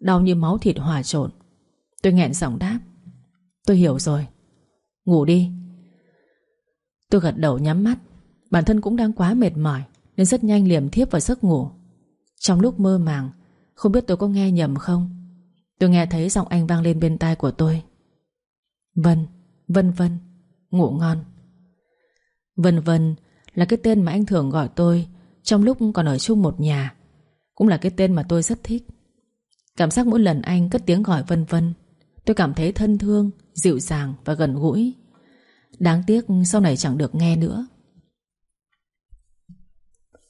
Đau như máu thịt hòa trộn. Tôi nghẹn giọng đáp Tôi hiểu rồi Ngủ đi. Tôi gật đầu nhắm mắt Bản thân cũng đang quá mệt mỏi nên rất nhanh liềm thiếp vào giấc ngủ. Trong lúc mơ màng Không biết tôi có nghe nhầm không? Tôi nghe thấy giọng anh vang lên bên tai của tôi. Vân, Vân Vân, Ngủ ngon. Vân Vân là cái tên mà anh thường gọi tôi Trong lúc còn ở chung một nhà. Cũng là cái tên mà tôi rất thích. Cảm giác mỗi lần anh cất tiếng gọi Vân Vân, Tôi cảm thấy thân thương, Dịu dàng và gần gũi. Đáng tiếc sau này chẳng được nghe nữa.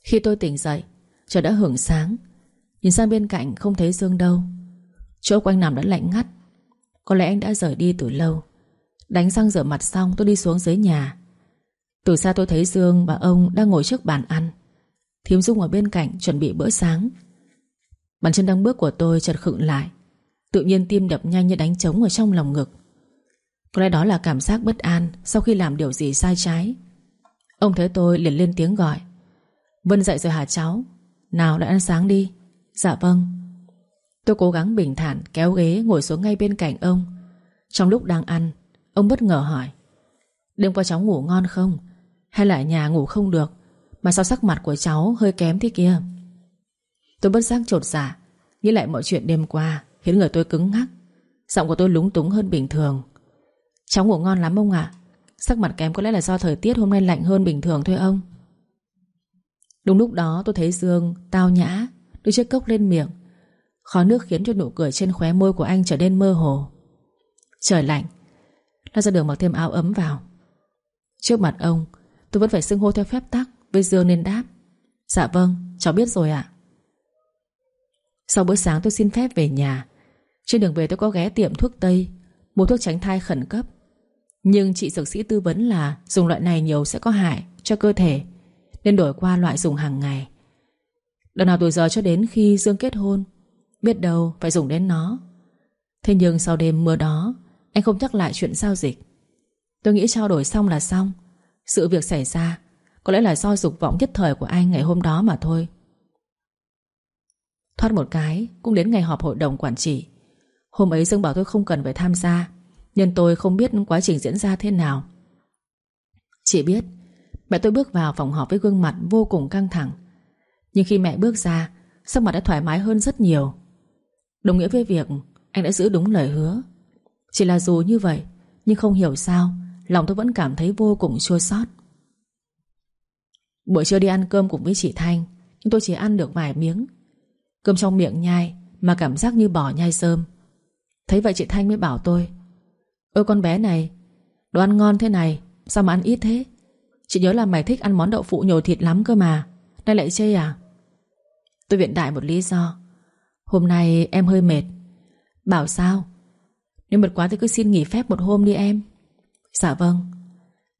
Khi tôi tỉnh dậy, Trời đã hưởng sáng. Nhìn sang bên cạnh không thấy Dương đâu. Chỗ quanh nằm đã lạnh ngắt. Có lẽ anh đã rời đi từ lâu. Đánh răng rửa mặt xong, tôi đi xuống dưới nhà. Từ xa tôi thấy Dương và ông đang ngồi trước bàn ăn. Thiếm Dung ở bên cạnh chuẩn bị bữa sáng. Bàn chân đang bước của tôi chợt khựng lại. Tự nhiên tim đập nhanh như đánh trống ở trong lòng ngực. Có lẽ đó là cảm giác bất an Sau khi làm điều gì sai trái. Ông thấy tôi liền lên tiếng gọi. Vân dậy rồi hả cháu? Nào đã ăn sáng đi. Dạ vâng. Tôi cố gắng bình thản kéo ghế ngồi xuống ngay bên cạnh ông. Trong lúc đang ăn Ông bất ngờ hỏi, Đêm qua cháu ngủ ngon không? Hay là ở nhà ngủ không được? Mà sao sắc mặt của cháu hơi kém thế kia? Tôi bất giác trột dạ Nghĩ lại mọi chuyện đêm qua, Khiến người tôi cứng ngắc. Giọng của tôi lúng túng hơn bình thường. Cháu ngủ ngon lắm ông ạ. Sắc mặt kém có lẽ là do thời tiết hôm nay lạnh hơn bình thường thôi ông. Đúng lúc đó tôi thấy Dương Tao nhã, Đưa chiếc cốc lên miệng. Khó nước khiến cho nụ cười trên khóe môi của anh trở nên mơ hồ. Trời lạnh nó ra đường mặc thêm áo ấm vào. Trước mặt ông Tôi vẫn phải xưng hô theo phép tắc Với Dương nên đáp. Dạ vâng, cháu biết rồi ạ. Sau bữa sáng tôi xin phép về nhà. Trên đường về tôi có ghé tiệm thuốc Tây Mua thuốc tránh thai khẩn cấp. Nhưng chị dược sĩ tư vấn là Dùng loại này nhiều sẽ có hại cho cơ thể Nên đổi qua loại dùng hàng ngày. Đợt nào từ giờ cho đến khi Dương kết hôn Biết đâu phải dùng đến nó. Thế nhưng sau đêm mưa đó anh không nhắc lại chuyện giao dịch. Tôi nghĩ trao đổi xong là xong. Sự việc xảy ra, Có lẽ là do dục vọng nhất thời của anh ngày hôm đó mà thôi. Thoát một cái, Cũng đến ngày họp hội đồng quản trị. Hôm ấy Dương bảo tôi không cần phải tham gia Nhưng tôi không biết quá trình diễn ra thế nào. Chỉ biết, Mẹ tôi bước vào phòng họp với gương mặt vô cùng căng thẳng. Nhưng khi mẹ bước ra, Sắc mặt đã thoải mái hơn rất nhiều. Đồng nghĩa với việc anh đã giữ đúng lời hứa. Chỉ là dù như vậy, Nhưng không hiểu sao, Lòng tôi vẫn cảm thấy vô cùng chua xót. Buổi trưa đi ăn cơm cùng với chị Thanh, Nhưng tôi chỉ ăn được vài miếng. Cơm trong miệng nhai, Mà cảm giác như bỏ nhai sơm. Thấy vậy chị Thanh mới bảo tôi, Ôi con bé này, Đồ ăn ngon thế này, Sao mà ăn ít thế? Chị nhớ là mày thích ăn món đậu phụ nhồi thịt lắm cơ mà, Nay lại chê à? Tôi viện đại một lý do. Hôm nay em hơi mệt, Bảo sao? Nếu mệt quá thì cứ xin nghỉ phép một hôm đi em. Dạ vâng.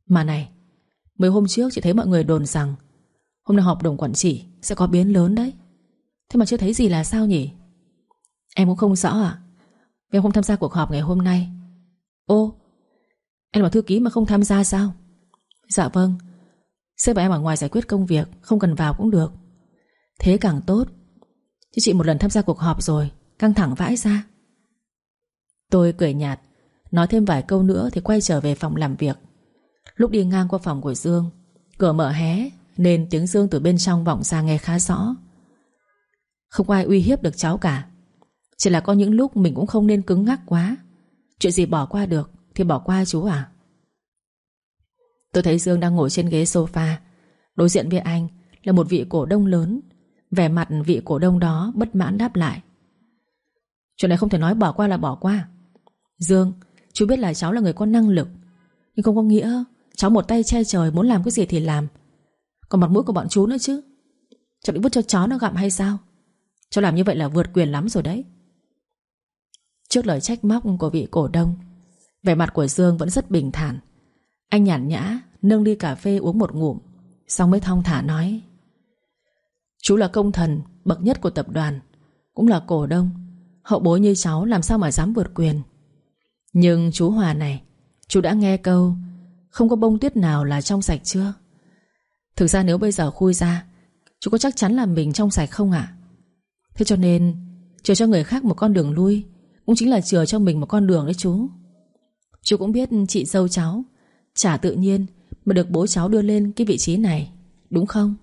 Mà này, Mấy hôm trước chị thấy mọi người đồn rằng Hôm nay họp đồng quản trị sẽ có biến lớn đấy. Thế mà chưa thấy gì là sao nhỉ? Em cũng không rõ à Em không tham gia cuộc họp ngày hôm nay. Ô, Em là thư ký mà không tham gia sao? Dạ vâng. Sếp bảo em ở ngoài giải quyết công việc, Không cần vào cũng được. Thế càng tốt. Chứ chị một lần tham gia cuộc họp rồi, Căng thẳng vãi ra. Tôi cười nhạt, Nói thêm vài câu nữa thì quay trở về phòng làm việc. Lúc đi ngang qua phòng của Dương, Cửa mở hé, Nên tiếng Dương từ bên trong vọng ra nghe khá rõ. Không ai uy hiếp được cháu cả, Chỉ là có những lúc mình cũng không nên cứng ngắc quá. Chuyện gì bỏ qua được Thì bỏ qua chú à Tôi thấy Dương đang ngồi trên ghế sofa, Đối diện với anh Là một vị cổ đông lớn, Vẻ mặt vị cổ đông đó bất mãn đáp lại. Chuyện này không thể nói bỏ qua là bỏ qua. Dương, Chú biết là cháu là người có năng lực. Nhưng không có nghĩa Cháu một tay che trời muốn làm cái gì thì làm. Còn mặt mũi của bọn chú nữa chứ. Cháu định vứt cho chó nó gặm hay sao? Cháu làm như vậy là vượt quyền lắm rồi đấy. Trước lời trách móc của vị cổ đông, Vẻ mặt của Dương vẫn rất bình thản. Anh nhàn nhã, Nâng ly cà phê uống một ngụm, Xong mới thong thả nói. Chú là công thần, Bậc nhất của tập đoàn, Cũng là cổ đông. Hậu bối như cháu làm sao mà dám vượt quyền? Nhưng chú Hòa này, Chú đã nghe câu, Không có bông tuyết nào là trong sạch chưa? Thực ra nếu bây giờ khui ra, Chú có chắc chắn là mình trong sạch không ạ? Thế cho nên Chờ cho người khác một con đường lui, Cũng chính là chờ cho mình một con đường đấy chú. Chú cũng biết chị dâu cháu, Chả tự nhiên Mà được bố cháu đưa lên cái vị trí này, Đúng không?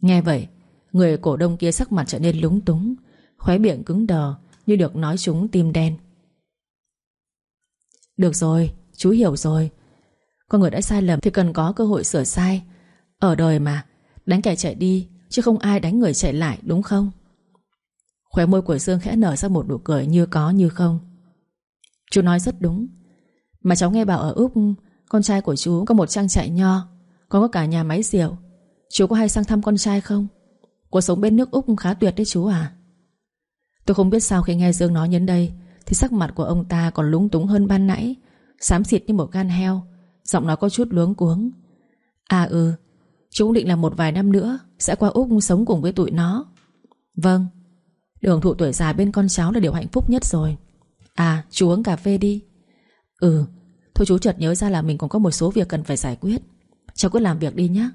Nghe vậy, Người cổ đông kia sắc mặt trở nên lúng túng, Khóe miệng cứng đờ Như được nói chúng tim đen. Được rồi, Chú hiểu rồi. Con người đã sai lầm thì cần có cơ hội sửa sai. Ở đời mà, Đánh kẻ chạy đi, Chứ không ai đánh người chạy lại, đúng không? Khóe môi của Dương khẽ nở ra một nụ cười như có như không. Chú nói rất đúng. Mà cháu nghe bảo ở Úc, Con trai của chú có một trang trại nho, Còn có cả nhà máy rượu. Chú có hay sang thăm con trai không? Cuộc sống bên nước Úc khá tuyệt đấy chú à. Tôi không biết sao khi nghe Dương nói đến đây thì sắc mặt của ông ta còn lúng túng hơn ban nãy. Xám xịt như một gan heo. Giọng nói có chút luống cuống. À ừ. Chú định là một vài năm nữa Sẽ qua Úc sống cùng với tụi nó. Vâng. Đường thụ tuổi già bên con cháu là điều hạnh phúc nhất rồi. À chú uống cà phê đi. Ừ. Thôi chú chợt nhớ ra là mình còn có một số việc cần phải giải quyết. Cháu cứ làm việc đi nhé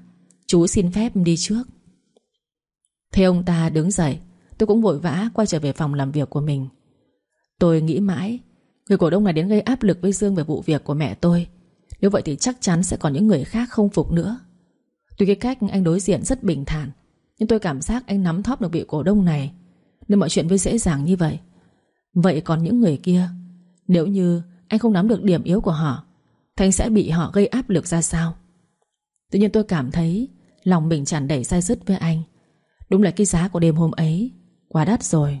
Chú xin phép đi trước. Thế ông ta đứng dậy. Tôi cũng vội vã quay trở về phòng làm việc của mình. Tôi nghĩ mãi, Người cổ đông này đến gây áp lực với Dương về vụ việc của mẹ tôi. Nếu vậy thì chắc chắn sẽ còn những người khác không phục nữa. Tuy cái cách anh đối diện rất bình thản, Nhưng tôi cảm giác anh nắm thóp được vị cổ đông này, Nên mọi chuyện mới dễ dàng như vậy. Vậy còn những người kia, Nếu như anh không nắm được điểm yếu của họ, Thì anh sẽ bị họ gây áp lực ra sao? Tự nhiên tôi cảm thấy Lòng mình tràn đầy say dứt với anh. Đúng là cái giá của đêm hôm ấy Quá đắt rồi.